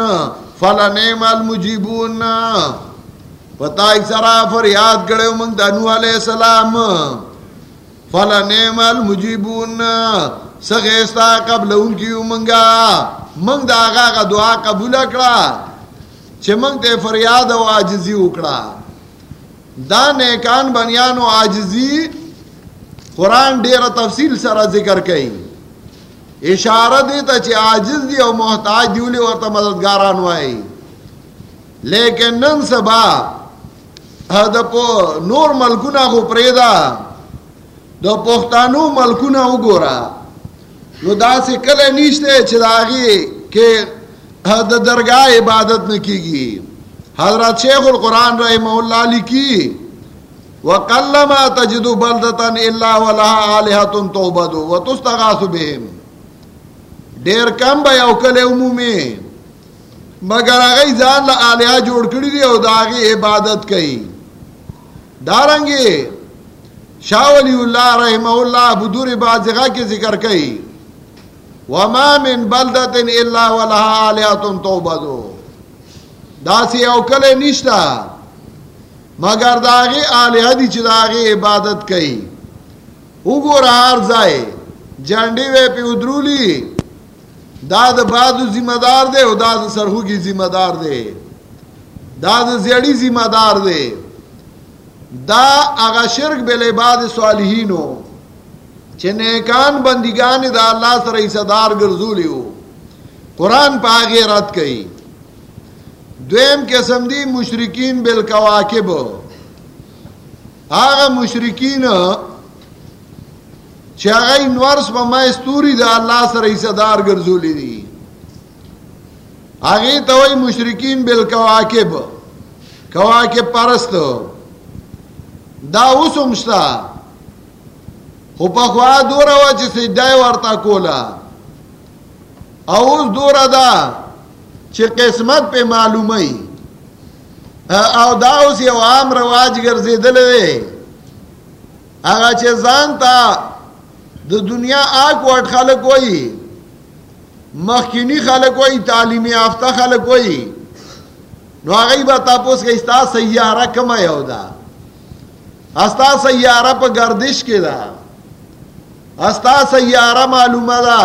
فَلَنِعْمَ الْمُجِيبُونَ۔ پتہ ایک سرا فریاد کرے منگ دا نوح علیہ السلام۔ فلا المجیبون سخیستا قبل ان کی منگا۔ منگ دا آغا کا دعا قبول اکڑا چھ منگ تے فریاد و آجزی اکڑا۔ دا نیکان بنیان و آجزی قرآن دیر تفصیل سر ذکر کئی اشارہ دیتا چھ آجز دی او محتاج دیولی ورطا مددگاران وائی لیکن نن سبا دا پو نور ملکونا خو پریدا، دو پختانو ملکونا وګورا نو دا سه کله نشته چې داغي کې د درگاہ عبادت نه کیږي حضرت شیخ القرآن رحمه الله لیکي وقلما تجد بلدتا الا ولها الهه توبد وتستغاث بهم۔ ډیر کم به یو کله عمومي مگر هغه ځان له الها جوړ کړی دی او داغي عبادت کوي دارنګي شاہ ولی اللہ رحمہ اللہ بدور بازغہ کے ذکر کئی۔ وما من بلدت الا ولها آلیات توبدو داسی اوکل نشتا. مگر داغی آلیہ دی چی داغی عبادت کئی. او اگو رہار زائے جانڈی وے پی ادرولی. داد بادو ذمہ دار دے او داد سرہو کی ذمہ دار دے داد زیڑی ذمہ دار دے. دا اغا شرک بل عباد صالحینو. چه نیکان بندگان دا اللہ سر ایسادار گرزولیو قرآن پا آگے رد کئی. دویم قسم دی مشرکین بالکواکب. آغا مشرکین چه آغا انورس پا مائستوری دا اللہ سر ایسادار گرزولی دی. آگے توی مشرکین بالکواکب. کواکب پرستو دا اوسم شتا. خو په خوا دوره وا چې سجدای ورتا کولا او اوس دوره دا چې قسمت په معلومه او دا اوس یو عام رواج ګرځیدل دی. هغه چې ځان ته د دنیا آګ وټ خلک وایي مخکینی خلک وایي تعلیمي یافته خلک وایي، نو هغه به تاسو کې استا سیاره کما یو ده. استا سیاره په گردش کې ده. استا سیاره معلومه ده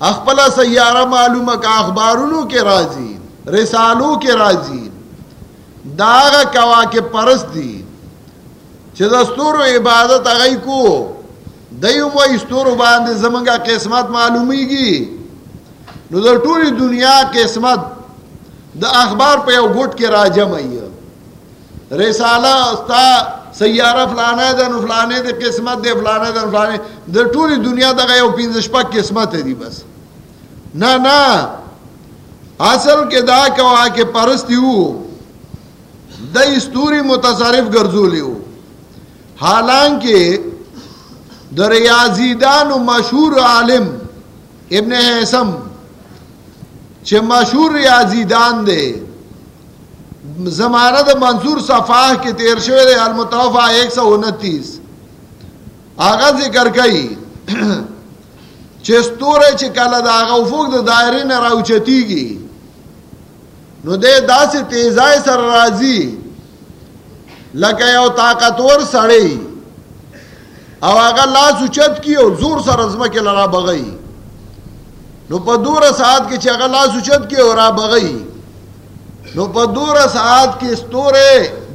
خپل سیاره معلومه کا اخبارونو کې راځي رسالو کې راځي داغه کوا کې پرست دي چې د ستورو عبادت هغه کو دایو مو ستورو باندې زمونږه قسمت معلومیږي نو د ټولي دنیا قسمت د اخبار په یو ګټ کې راجم ای رساله استا سیاره فلانه ده نو فلانه ده قسمت ده فلانه ده فلانه د ټولي دنیا دغه یو پنځه شپږ قسمت دي بس۔ نه نه اصل کې دا کوا کې پرستی وو د استوري متصرف ګرځولې وو حالانکه د ریاضیدان مشهور عالم ابن حسم چې مشهور ریاضیدان دی زمانہ د منصور صفاح کې تیر شوی دی المتوفا 129 هغه ذکر کوي چې ستوره چې کله دا هغه افق د دایره نه راوچتیږي نو دې داسې تیزای سره راځي لکه یو طاقتور سړی او هغه لاس اوچت کی او زور سره زمکه لرا بغي نو په دوره ساعت کې چې هغه لاس اوچت کی او را بغي نو په دوره ساعت کې ستوره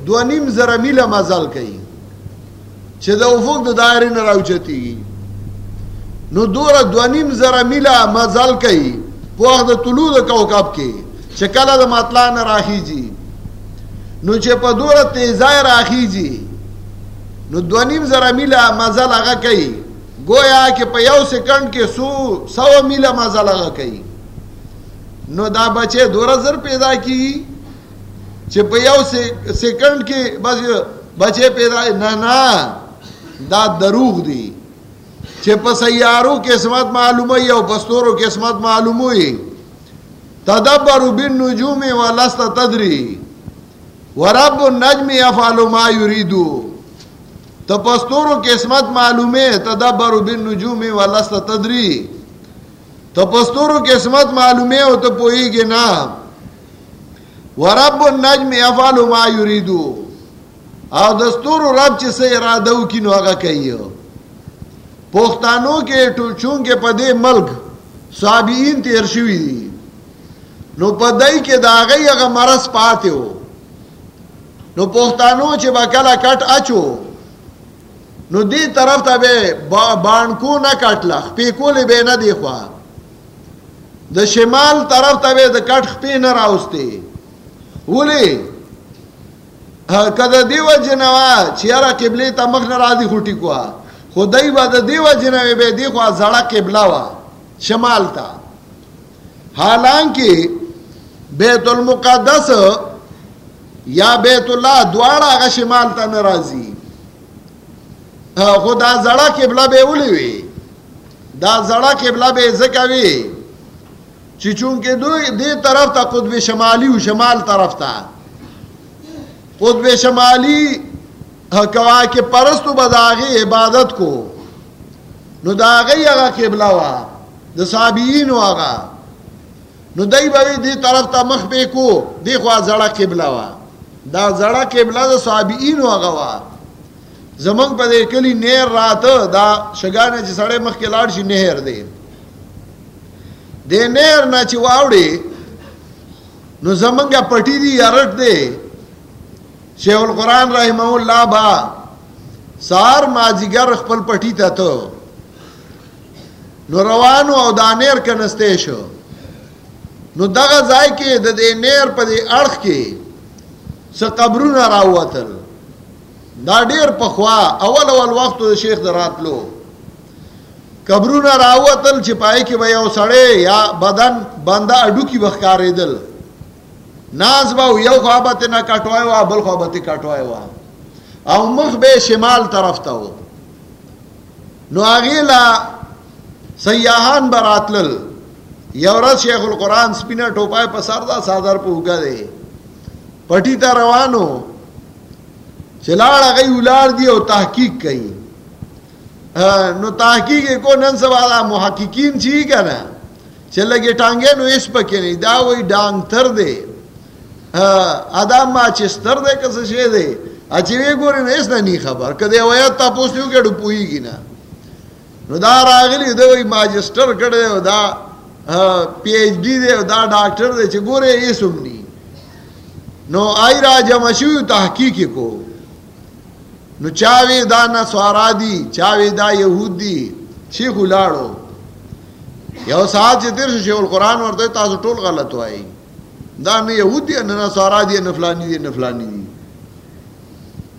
دو نیم زره میله مزل کوي چې د افق د دایره نه راوچتي نو دوره دو نیم زره میله مزل کوي په وخت د طلوع د کوكب کې چې کله د مطلع نه راخیږي جی۔ نو چې په دوره تیزای راخیږي جی۔ نو دو نیم زره میله مزل هغه کوي گویا کې په یو سکند کې سو سو میله مزل هغه کوي نو دا بچے دورا زر پیدا کی چې په سیکنڈ کې بس بچے پیدا نه نه دا دروغ دی۔ چې په سیارو قسمت معلومه او پستورو قسمت معلومه وي تدبر بن بالنجوم ولست تدري ورب النجم يفعل ما يريد تو پستورو قسمت معلومه تدبر بن بالنجوم ولست تدري تو پستورو قسمت معلوم معلومه او ته پويږي نه ورب النجم يفعل ما يريد او دستور رب چې سه اراده وکي نو هغه کوي پښتانو کې ټولچون کې پدې ملک صابئین تیر شوی دي نو پدای کې دا غي هغه مرز پاتې وو نو پښتانو چې باکلا کټ اچو۔ نو دې طرف ته به بانکو نه کټلخ په کولې به نه دی خوا د شمال طرف ته د کټ خپې نه راوستي ولی کده دیو جنوا چیرې قبله ته مخ نه راځي خټی کوه. خدای به د دیو جنوي به دی خو زړه قبله وا شمال ته. حالانکه بیت المقدس یا بیت الله دواړه هغه شمال ته ناراضي خدا زړه قبله به ولي وي؟ دا زړه قبله به زکوي چې چون کې دوی دې طرف ته قطب شمالي او شمال طرف ته قطب شمالي کوا کې پرستو بداغي عبادت کو. نو داغي هغه قبله وا. دا د صابئین واغه نو دای به دې طرف ته مخ به کو. دی خو زړه قبله وا. دا زړه قبله د صابئین واغه وا. زمنګ په دې کلی نهر راته دا شګانه چې سړی مخ کې لاړ شي نهر دی د نیر نه چې واوړي نو زمونږه پټی دی ارټ دی شیخ القرآن رحمه الله با، سار مازیګر خپل پټی ته ته نو روانو او دانیر کنسته شو۔ نو دغه ځای کې د دې نیر په دې اړخ کې څه قبرونه راوتل دا ډیر په خوا اول اول وخت د شیخ دراتلو قبرونه راوتل چې پای کې به یو سړی یا بدن بنده اډو کې بخکارېدل ناز به یو خوابت نه کټوای وا بل خوابت کټوای وا او مخ به شمال طرف ته و. نو هغه لا سیاحان براتل یورت شیخ القرآن سپینا ٹوپائے پسار دا سادر پہ اگا دے پٹی تا روانو. چلاڑ گئی اولار دی او تحقیق کئی نو تحقیق کو نن سوا دا محققین چی کا نا؟ چل لگے ٹانگے نو اس پکے نہیں دا وہی ڈانگ تر دے۔ ادا ما چستر دے کس شے دے۔ اچھی وی گوری نا اس نا نہیں خبر، کدے ویت تا پوسنیو کہ ڈپوئی گی نا۔ نو دا راغلی دا وہی ماجسٹر کڑے دا پی ایچ ڈی دے دا ڈاکٹر دے، چھ گورے یہ سمنی نو آئی را جمع شوی تحقیق کو۔ نو چاوی دا نسوارا دی چاوی دا یہود دی شیخ الاڑو یو ساتھ چھ تیر شیخ القرآن ورطے تاسو ٹول غلط وائی دا نو یہود دی، نو نسوارا دی نفلانی دی نفلانی دی.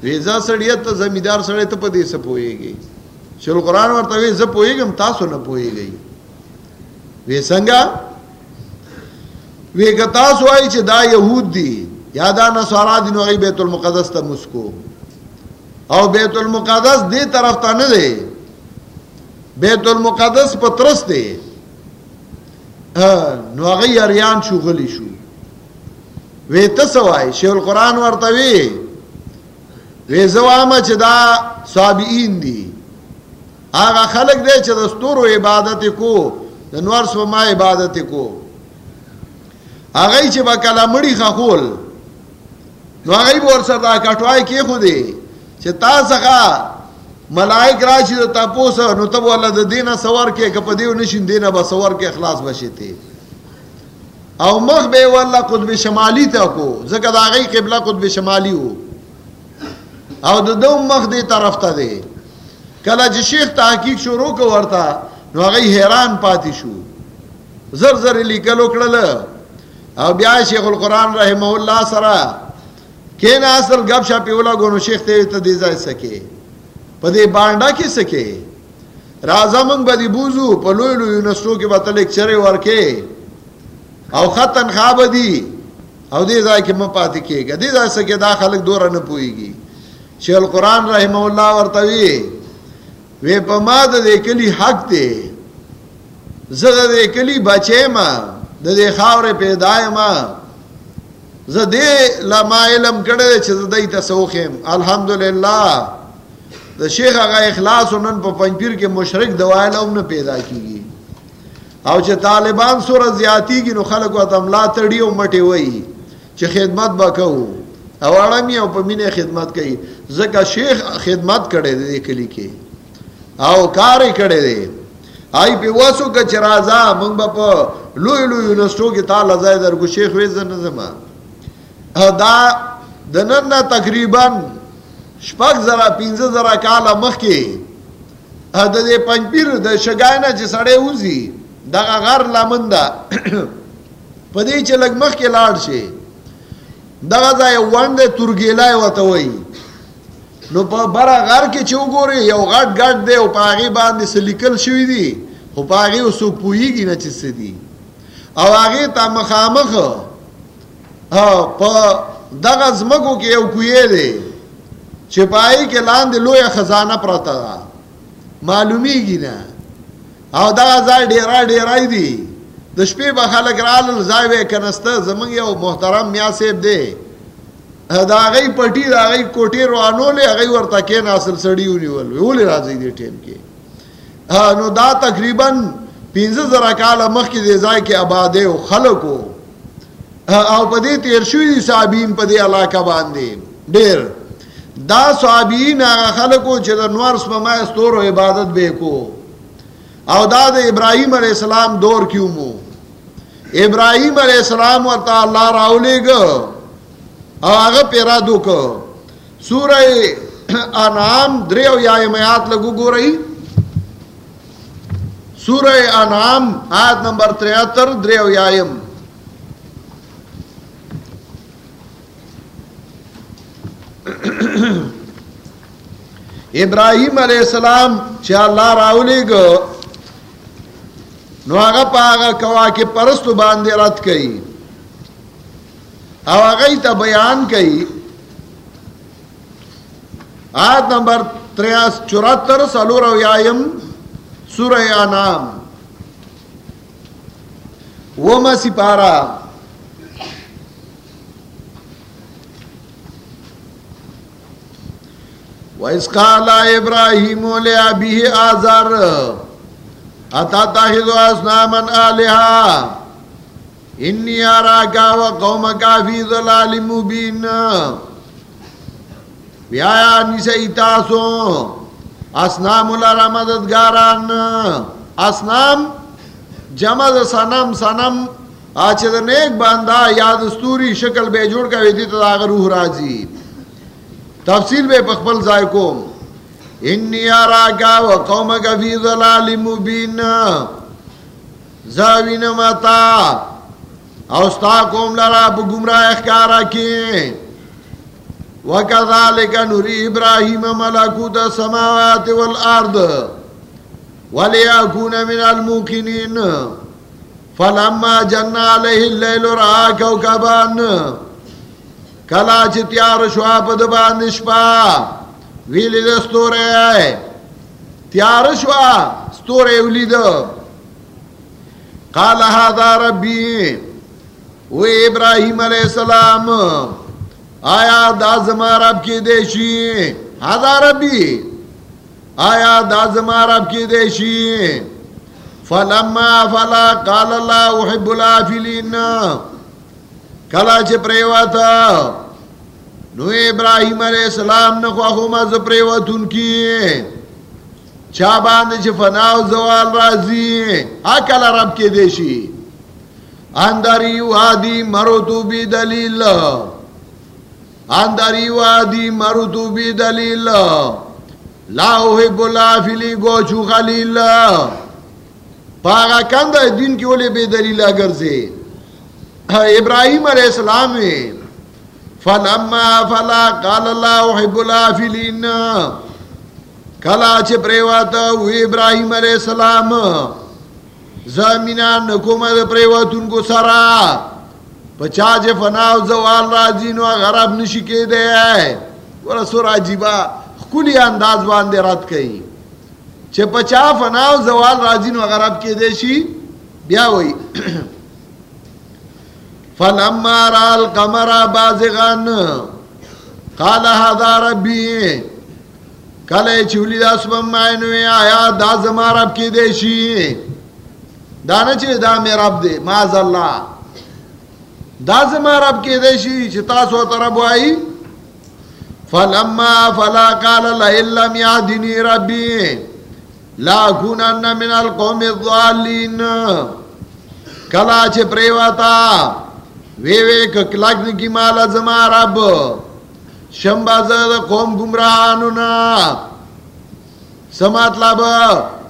ویزا سڑیت تا زمیدار سڑیت تا پا دے سپوئے گئی شیخ القرآن ورطے ویزا پوئے گئی تاسو نپوئے گئی وی سنگا؟ وی کتا سوائی چھ دا یہود دی، یا دا نصارا دی، نو بیت المقدس تا مسکو. او بیت المقدس دی طرف تا ندے بیت المقدس پترس دے نو اغی اریان شو، غلی شو. وی تسوائی شیخ القرآن ورطوی وی. وی زواما چھ دا صحابیین دی. آغا خلق دے چھ دستور و عبادت کو. د نور سو ما عبادت کو. هغه چې با کله مړی خول. نو هغه ور سره دا کټوای کې خو دی چې تا څنګه ملائک راشي ته تاسو نو ته ول د دینه سوار کې کپ دیو نشین دینه به سوار کې اخلاص بشي ته او مخ به والله قطب شمالی ته کو ځکه دا غي قبله قطب شمالی وو او د دوم مخ دی طرف ته دی. کله چې شیخ تحقیق شروع کو ورته نو هغه حیران پاتې شو. زر زر لیکلو کړل او بیا شیخ القرآن رحمه الله سره کین اصل غب شپ ولا غونو شیخ ته ته دی ځای سکے. په دې باندې کې سکے. رازمن بدی بوزو په لوی لوی یونیورسيټو کې به لیکچر ورکې او خطن خواب دی. او دې ځای کې م پاتې کېږي دې ځای سکے دا خلک دور نه پويږي شیخ القرآن رحمه الله ورته وی وی په ما د دې کلی حق دی زه د کلی بچې ما. د دې خاورې پیدای ما. زه دې لما علم کړه چې زه دې تسوخم الحمدلله د شیخ هغه اخلاص نن په پنځپیر کې مشرک دوایل هم نه پیدا کیږي او چې طالبان سره زیاتی کې نو خلکو ته املا تړي او مټي وای چې خدمت وکاو او اړمي او په مینه خدمت کوي ځکه شیخ خدمت کړي د دې کلی کې او کار کړي دي آی په واسو ک چرازا مونږ په لوی لوی یونیورسيټو کې تعالی زای درګو شیخ وې زنه دا د نن تقریباً شپږ زرا پنځه زرا کاله مخ کې د دې پنځپیر د شګاینه چې سړې وځي، دغه غر لامنده <coughs> په دې چې لګ مخ کې لاړ شي، دغه ځای وانده تورګیلای وته نو په برا غر کې چې وګوري یو غټ غټ دی او پاغي باندې سلیکل شوی دی و خو پاغي اوسو پویږي نه چې سدي او هغه ته مخامخ ها په دغه زمکو کې یو کوی دی، چې پای کې لاندې لوی خزانه پراته ده. معلومیږي نه. او دا ځای ډیر ډیر دی. د شپې به خلک رال ځای وې کنسته، زمونږ یو محترم میا صاحب دی. دا غي پټي دا غي کوټي روانو له غي ورته کې ناسل سړی ونیول. ولې راځي دې ټیم کې؟ نو دا تقریباً 15000 کال مخ مخکې د ځای کې آباده او خلکو او په دې تیر شوی صابین په دې علاقه باندې. ډېر. دا صابین هغه خلکو چې د نور سپما استورو عبادت به کو او دا د ابراهیم علی السلام دور کیومو. ابراهیم علی السلام ورته الله راولېګو او هغه پیرا دوک سوره انعام دریو یا میات لګو ګورئ سوره انعام آیت نمبر 73 دریو یایم <coughs> ابراهیم علیہ السلام چې الله راولېګ نو هغه پاغه کوا کې پرستو باندې رات کړي او هغه ته بیان کړي آیت نمبر 74 سلور او یایم سوره انام وہ میں سپارہ وَإِذْ قَالَ إِبْرَاهِيمُ لِأَبِيهِ آزَرَ أَتَتَخِذُ أَصْنَامًا آلِهَةً؟ إِنِّي أَرَاكَ وَقَوْمَكَ فِي ضَلَالٍ مُبِينٍ. بیایا نیسے تاسو اسنام لرا مددگاران اسنام جمع دا سنم سنم، آچے دا نیک باندہ یاد استوری شکل بے جوڑ کا ویدی تا دا روح راجی تفصیل بے پخبل ذائقوں انی آراکا و قومکا فی ظلال مبین. زاوین متا اوستا قوم لرا پا گمراہ اخکارا کیں وَكَذَلِكَ نُرِي إِبْرَاهِيمَ مَلَكُوتَ السَّمَاوَاتِ وَالْأَرْضِ وَلِيَكُونَ مِنَ الْمُوقِنِينَ فَلَمَّا جَنَّ عَلَيْهِ اللَّيْلُ رَآ كَوْكَبًا کلا چی تیار شوا پا دبان نشپا ویلی دا ستورے آئے۔ تیار شوا ستورے ولی دا قال هذا ربی و ابراہیم علیہ السلام، آیا دا زمان رب کی دیشی؟ هذا ربی، آیا دا زمان رب کی دیشی؟ فلما فلا قال اللہ احب الافلین کلا چه پریواتا نو ابراہیم علیہ السلام نخو اخو مز پریواتون کی چا باندے چه فناو زوال رازی ها کلا رب کے دیشی۔ اندری وادی مرتو بی دلیل۔ اندری وادی مرتو بی دلیل۔ لا احب الافلی گوچو خلیل۔ پاگا کند دین کی اولی بی دلیل اگر سے ہاں، ابراہیم علیہ السلام فلما فلا قال اللہ حب الافلین کلا چھ پریواتا ہوئی ابراہیم علیہ السلام۔ زمینان نکومت پریواتون کو سرا۔ پچا چھ فناو زوال راجینو غرب نشکے دے۔ ہے ورہ سور عجیبا کلی انداز باندے رات کئی۔ چھ پچا فناو زوال راجینو غرب کے دے شی۔ بیا ہوئی فلما را القمر بازغان قال هذا ربي. کله چولی دا سبم ماینوی آیا دا زما رب کی دیشی؟ دا نه چې دا مې رب دی ماذ الله دا زما رب کی دیشی چې تاسو ته رب وای فلما فلا قال لا الا يهدني ربي لا كونن من القوم الضالين کلا چې پریواتا وی وی ککلاک نکی مالا زما رب شمبا زد قوم گمراہانو نا سمات لابا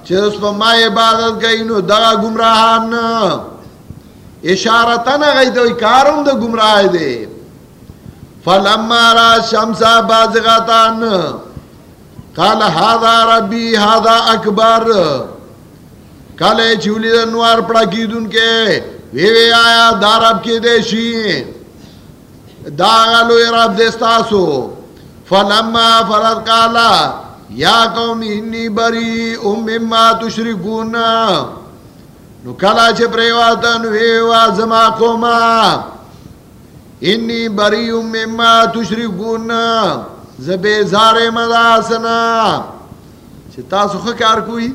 چه اس پا ما عبادت گئی نو دا گمراہان. اشارتا نا گئی تو کارم دا گمراہ دے. فلما را شمسا بازغاتان قال، هذا ربی، هذا اکبر. کالے چولی دا نوار پڑا کی دن کے؟ وی وی آیا دا رب کی دیشی دا غلو رب دستاسو، فلما فرد قالا یا قوم انی بری ام مما تشرکون۔ نو کلا چه پریواتن وی وازما قوما، انی بری ام مما تشرکون۔ زبی زار مداسنا چه تاسو خکار کوئی؟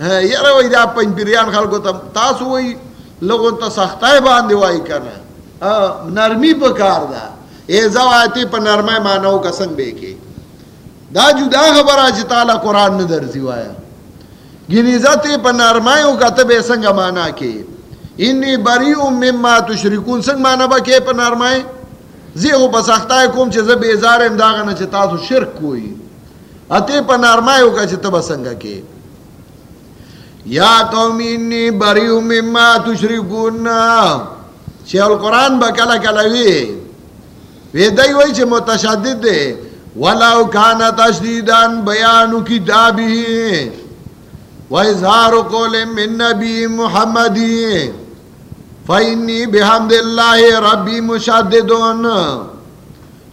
ہاں، یاره وی دا پنج پیریان خلقو تاسو وی لوگوں تو سختای باندې وای کنه نرمی په کار ده ای زواتی په نرمه مانو کسنګ به کې دا جدا خبره چې تعالی قران نه درځي وایا ګینې ذاته په نرمه او کته به څنګه معنا کې انی بریء مما تشرکون. څنګه معنا به کې په نرمه زه او په سختای کوم چې زه بیزار ام داغه نه چې تاسو شرک کوی اته په نرمه او کته ته څنګه کې یا قومی انی بریو مما تشرکون. شیخ القرآن با کلا کلا وی. وی دی وی چه متشدد دی. ولو کانا تشدیدان بیانو کتابی. و اظہار قول من نبی محمدی. فینی بحمد اللہ ربی مشددون.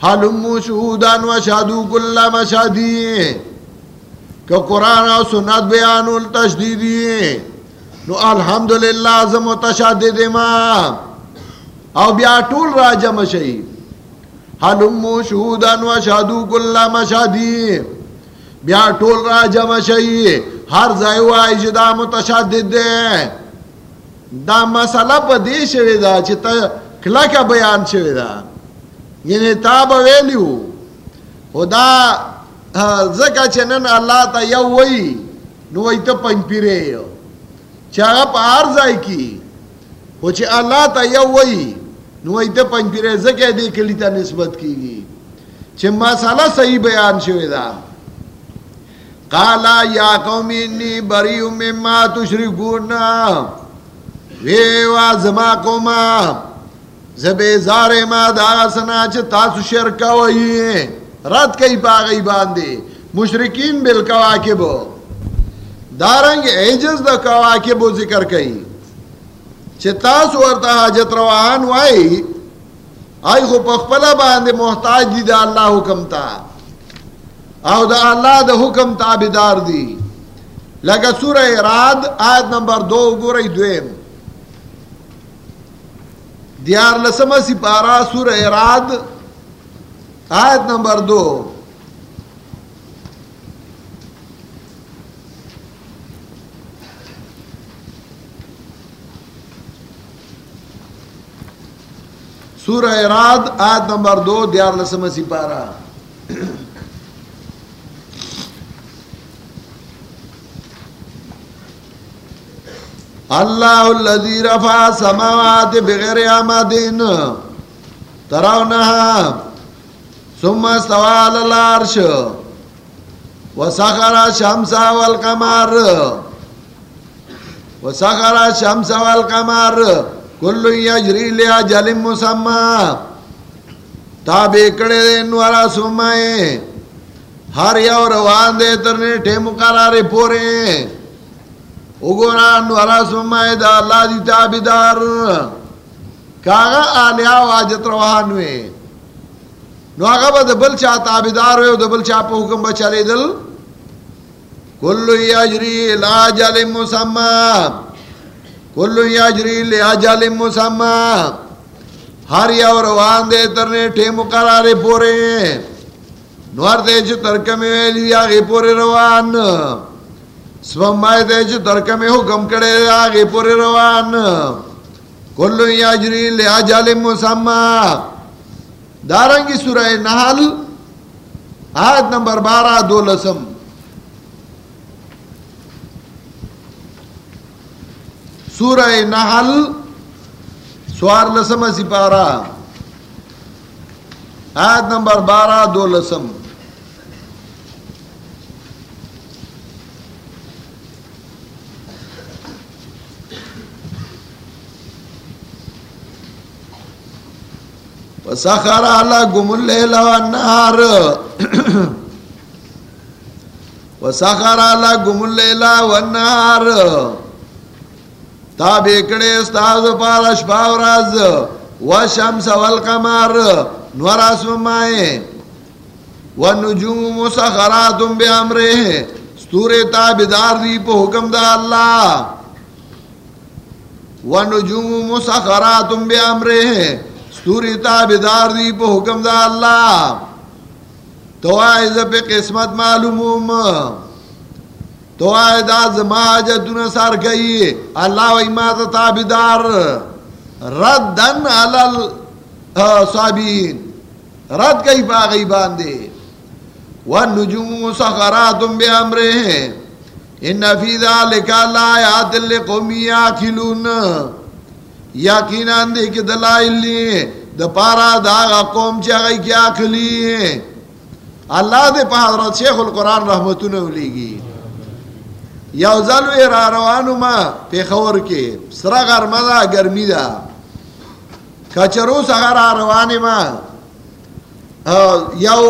حلمو شہودان و شہدو کل مشہدی. کہ قرآن و سنت بیان التشدیدی نو الحمدللہ ز متشدد ما۔ او بیا ټول را جمع شي حلم شهودن و شهدو کل مشهدی بیا ټول را جمع شي هر ځای وای چې دا متشدد ده دا مسله په دې شوی دا چې ته کلکه بیان شوی دا۔ یعنی تا به ویلیو۔ خدا زکه چې نن الله ته یو وای نو وای ته پنځ پیره چې هغه په هر ځای کې خو چې الله ته یو وای نو وای ته پنځ پیره زکه دې کلی ته نسبت کیږي چې مساله صحیح بیان شوی دا قالا یا قوم انی بریء مما تشركون ویوا زما قوما زبے زار ما دا سنا چ تاسو شرک وئی رد کئی پاگئی باندے، مشرکین بالکواکب دارنگ ایجز دا کواکب ذکر کئی. چھ تاسو ورطا حاجت روان وائی، آئی خو پخپلا باندے محتاج دی دا اللہ حکم تا. او دا اللہ دا حکم تابدار دی. لگا سورہ راد، آیت نمبر دو گو دویم. دیار لسمہ سپارہ سورہ راد آیت نمبر دو سورہ راد آیت نمبر دو دیار لسم سپارہ اللہ الذي رفع سماوات بغیر آمدین ترونها ثم استوى على العرش. وسخر الشمس والقمر. وسخر الشمس والقمر. كل يجري لاجل مسمى. تابع کړه دې نورا سمای هر یو روان دې تر نیټه مقرره پوره وګورا نورا سمای دا الله دې تابعدار کاغه الیا واجت روان وي نو هغه به د بل چا تابعدار وي او د بل چا په حکم به چلی دل کل یجری لا جل مسمى کل یجری لا جل مسمى ہر یو روان دے ترنے ٹھے مقرارے پورے نوار دے چھ ترکمی ویلی آگے پورے روان. سومائی دے چھ ترکمی حکم کڑے آگے پورے روان. کلو یجری لیا جل مسمى دارنگی سورہ نحل، آیت نمبر بارہ، دو لسم۔ سورہ نحل، سوار لسم سپارہ آیت نمبر بارہ، دو لسم۔ وسخر لكم الليل والنهار وسخر لكم الليل والنهار تابع کړي استاد پار شپه ورځ وشمس والقمر نور اسماء والنجوم مسخرات بامره ستوره تابعدار دی په حکم دا د الله والنجوم مسخرات بامره ستوری تابدار دی پا حکم دا اللہ۔ تو آئی زب قسمت معلوموم تو آئی دا زما جدون سار گئی۔ اللہ و ایمات تابدار۔ ردن علال صابین۔ رد گئی پا گئی باندے۔ والنجوم سخراتم بے امرے ہیں ان فی ذالک اللہ آیات اللي قومی آکلون یقینا دې کې دلایل دي د پارا دا قوم چې هغه کې عقلی الله دې په حضرت شیخ القران رحمتونه ولېږي. یو ځل را روانو ما په خور کې. سره ګرمه ده، ګرمي ده. کچرو څنګه را روانې ما یو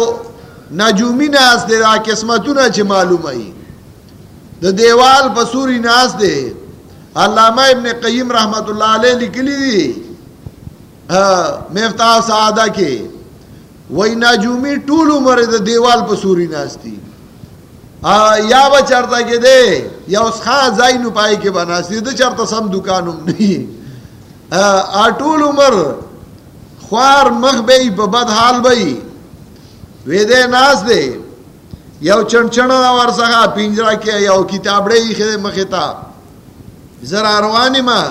نجومی ناس دې دا قسمتونه چې معلومه ای د دیوال په سوري ناس دې علامہ ابن قیم رحمت اللہ علیہ لکلی دی۔ ہاں، مفتاح سعادہ کے۔ وہی نجومی ټول عمر د دیوال په سوري ناستی۔ ہاں، یا بچرتا کې دے، یا اس خاص ځای نو پای کې بناسي د چرته سم دکانوم نه ہاں، اټول عمر خوار مخ به په بد حال وي وې دې ناز دې یو چنچن ورڅخه پنجرا کې یو کتابړې خې مخه تا زر روانی ما.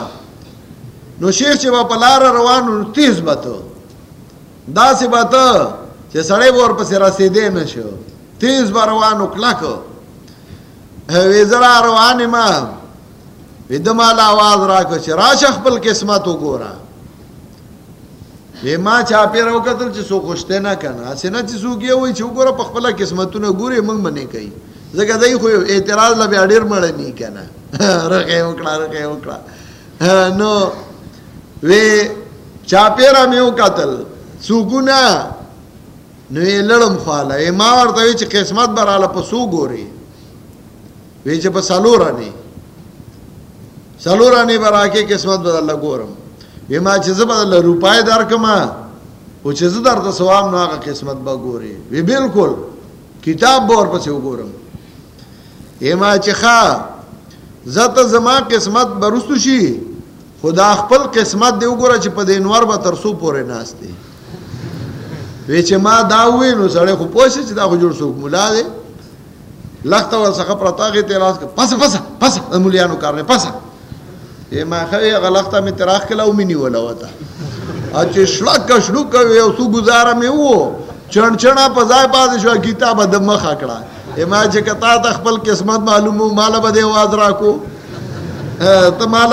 نو شیخ چی با پلار روانو تیز با تو. دا سی با تو چی سڑی بور پسی رسیده نشو. تیز با روانو کلکو. وی زر روانی ما. وی دمال آواز راکو چی راش اخپل قسمتو گورا. وی ما چاپی رو کتل چی سو خوشتے نا اسی نا چی سو گیا وی چی گورا پخپلا قسمتو نا گوری منگ منی کئی. زګه دای خو اعتراض لا بیا ډیر مړ نه؟ <laughs> کنه رغه وکړه رغه وکړه. نو وې چا پیر مې وکتل، سوګونه؟ نو یې لړم خواله. ما ورته چې قسمت براله په سو ګوري. وې چې په سالورانی سلورانی برا کے قسمت بدل اللہ گورم یہ ما چیز بدل اللہ روپائے دار کما وہ چیز دار تا سوام نو آقا قسمت با گوری وی بالکل، کتاب بور پسی وہ گورم یہ زت زما قسمت برستو شی، خدا خپل قسمت دیو گورا چی پا دینوار با ترسو پورے ناستے۔ وی چی ما داوی نو سڑے خو پوشی چی دا خو جوڑ سوک ملا دے۔ لختا ورسخه پرتاغی تیلاس که پس پس پس مولیانو کارنے پس ما خوی غلطه می تراخ کلا او می نیولا وتا۔ اچ شلک شلوک وی او سو گزاره می وو۔ چن چنا په ځای شو کتاب د مخ کړه ما چې کتا ت خپل قسمت معلومو مال به دی واز را کو ته مال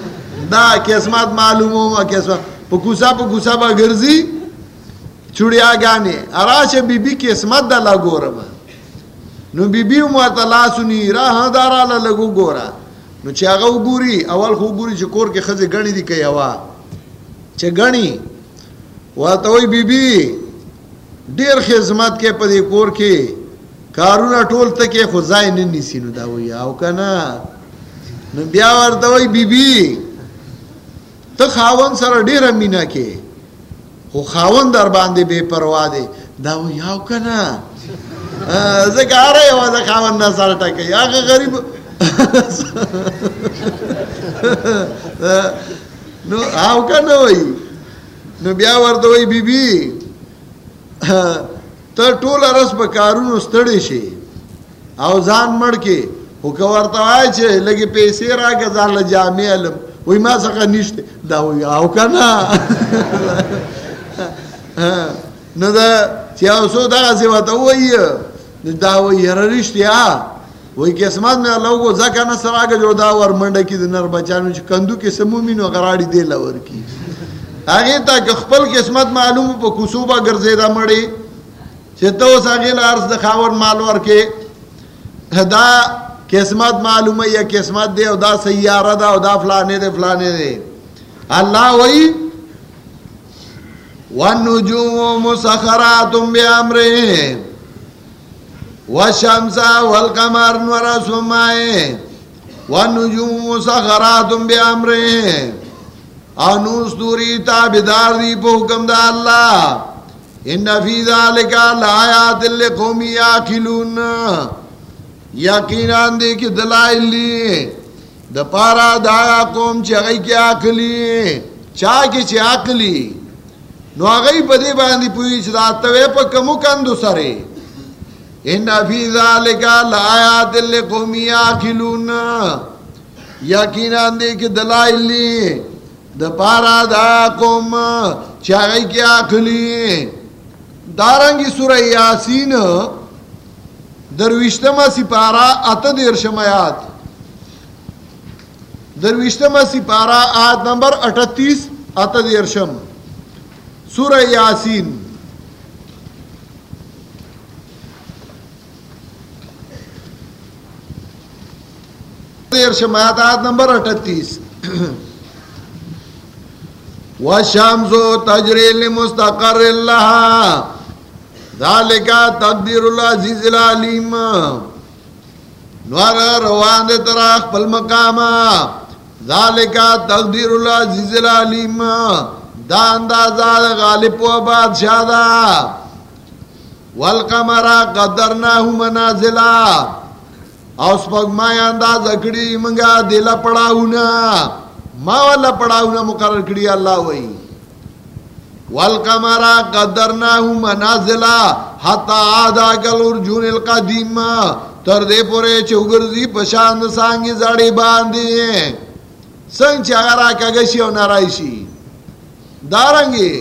<laughs> دا قسمت معلومو، ما قسمت۔ په کوسا په کوسا با ګرځي چوڑیا غانه اراشه بی بی قسمت د ہاں لا ګورم نو بی بی مو تعالی سنی راه دارا لګو ګورا نو چې هغه وګوري اول خو وګوري چې کور کې خزه غني دي کوي هوا چې غني واته وي بیبي ډیر خدمت کې په دې کور کې کارونه ټول ته کې خو ځای نه نیسی نو دا وي او کنه نو بیا ورته وي بیبي، ته خاون سره ډیر مینا کې. خو خاون در باندې بے پروا دی. دا وي او کنه زګاره یو دا خاون نه سره ټکه هغه غریب نو، او کنه وای نو بیا ورته وای بیبي ته ټول رس په کارونو ستړي شي. او ځان مړ کې. هو کو ورته وای چې لګي پیسې راګه ځان له جامع علم. وای ما څنګه نشته. دا وای، او کنه <laughs> نو دا، چې اوسو دا څه وته وای دا وای رښتیا؟ وای قسمت میں اللہ کو زکا نہ سرا کے جو دا ور منڈه کی نر بچانو چ کندو کے سمومی نو غراڑی دے لور کی اگے تا خپل قسمت معلوم په کوسوبا ګرځیدا مړی چې تو ساګل ارز د خاور مال ور دا قسمت معلومه یا قسمت دے او دا سیارہ دا او دا فلانے دے فلانے دے اللہ وئی والنجوم مسخرات بیامرهم والشمس والقمر نور سمائے والنجوم مسخرات بامره انوس دوری تابدار دی په حکم د الله ان فی ذلک لآیات لقوم یاکلون. یقینا دې کې دلایل دي د پارا دا قوم چې هغه کې عقلی. چا کې چې عقلی. نو هغه په دې باندې پوي چې دا ته په کوم کندو سره ان فی ذالک لآیات لقوم یاکلون. یقینا دې کې دلایل دي د پارا دا قوم چاغی کی عقلی. دارنگی سورہ یاسین درویشتما سپارا ات دیر شمایات درویشتما سپارا آیت نمبر اٹھتیس ات دیر شم سورہ یاسین۔ دیر شمایات آیت نمبر اٹھتیس۔ وشمس تجری لمستقر اللہ ذالک تقدیر العزیز العلیم۔ نوار روان دے تراخ پل مقام۔ ذالک تقدیر العزیز العلیم۔ دا اندازہ غالب و بادشاہ دا۔ والقمر قدرناہ منازلہ۔ او سپگمای انداز اکڑی منگا دیلا پڑاونا ما والا پڑاونا مقرر کری اللہ وئی۔ والقمرا قدرناہو منازلہ حتی آدھا کل ارجون القدیم تر دے پورے چوگرزی پشاند سانگی زاڑی باندی ہیں۔ سنگ چاگرہ کگشی و نرائشی دارنگی؟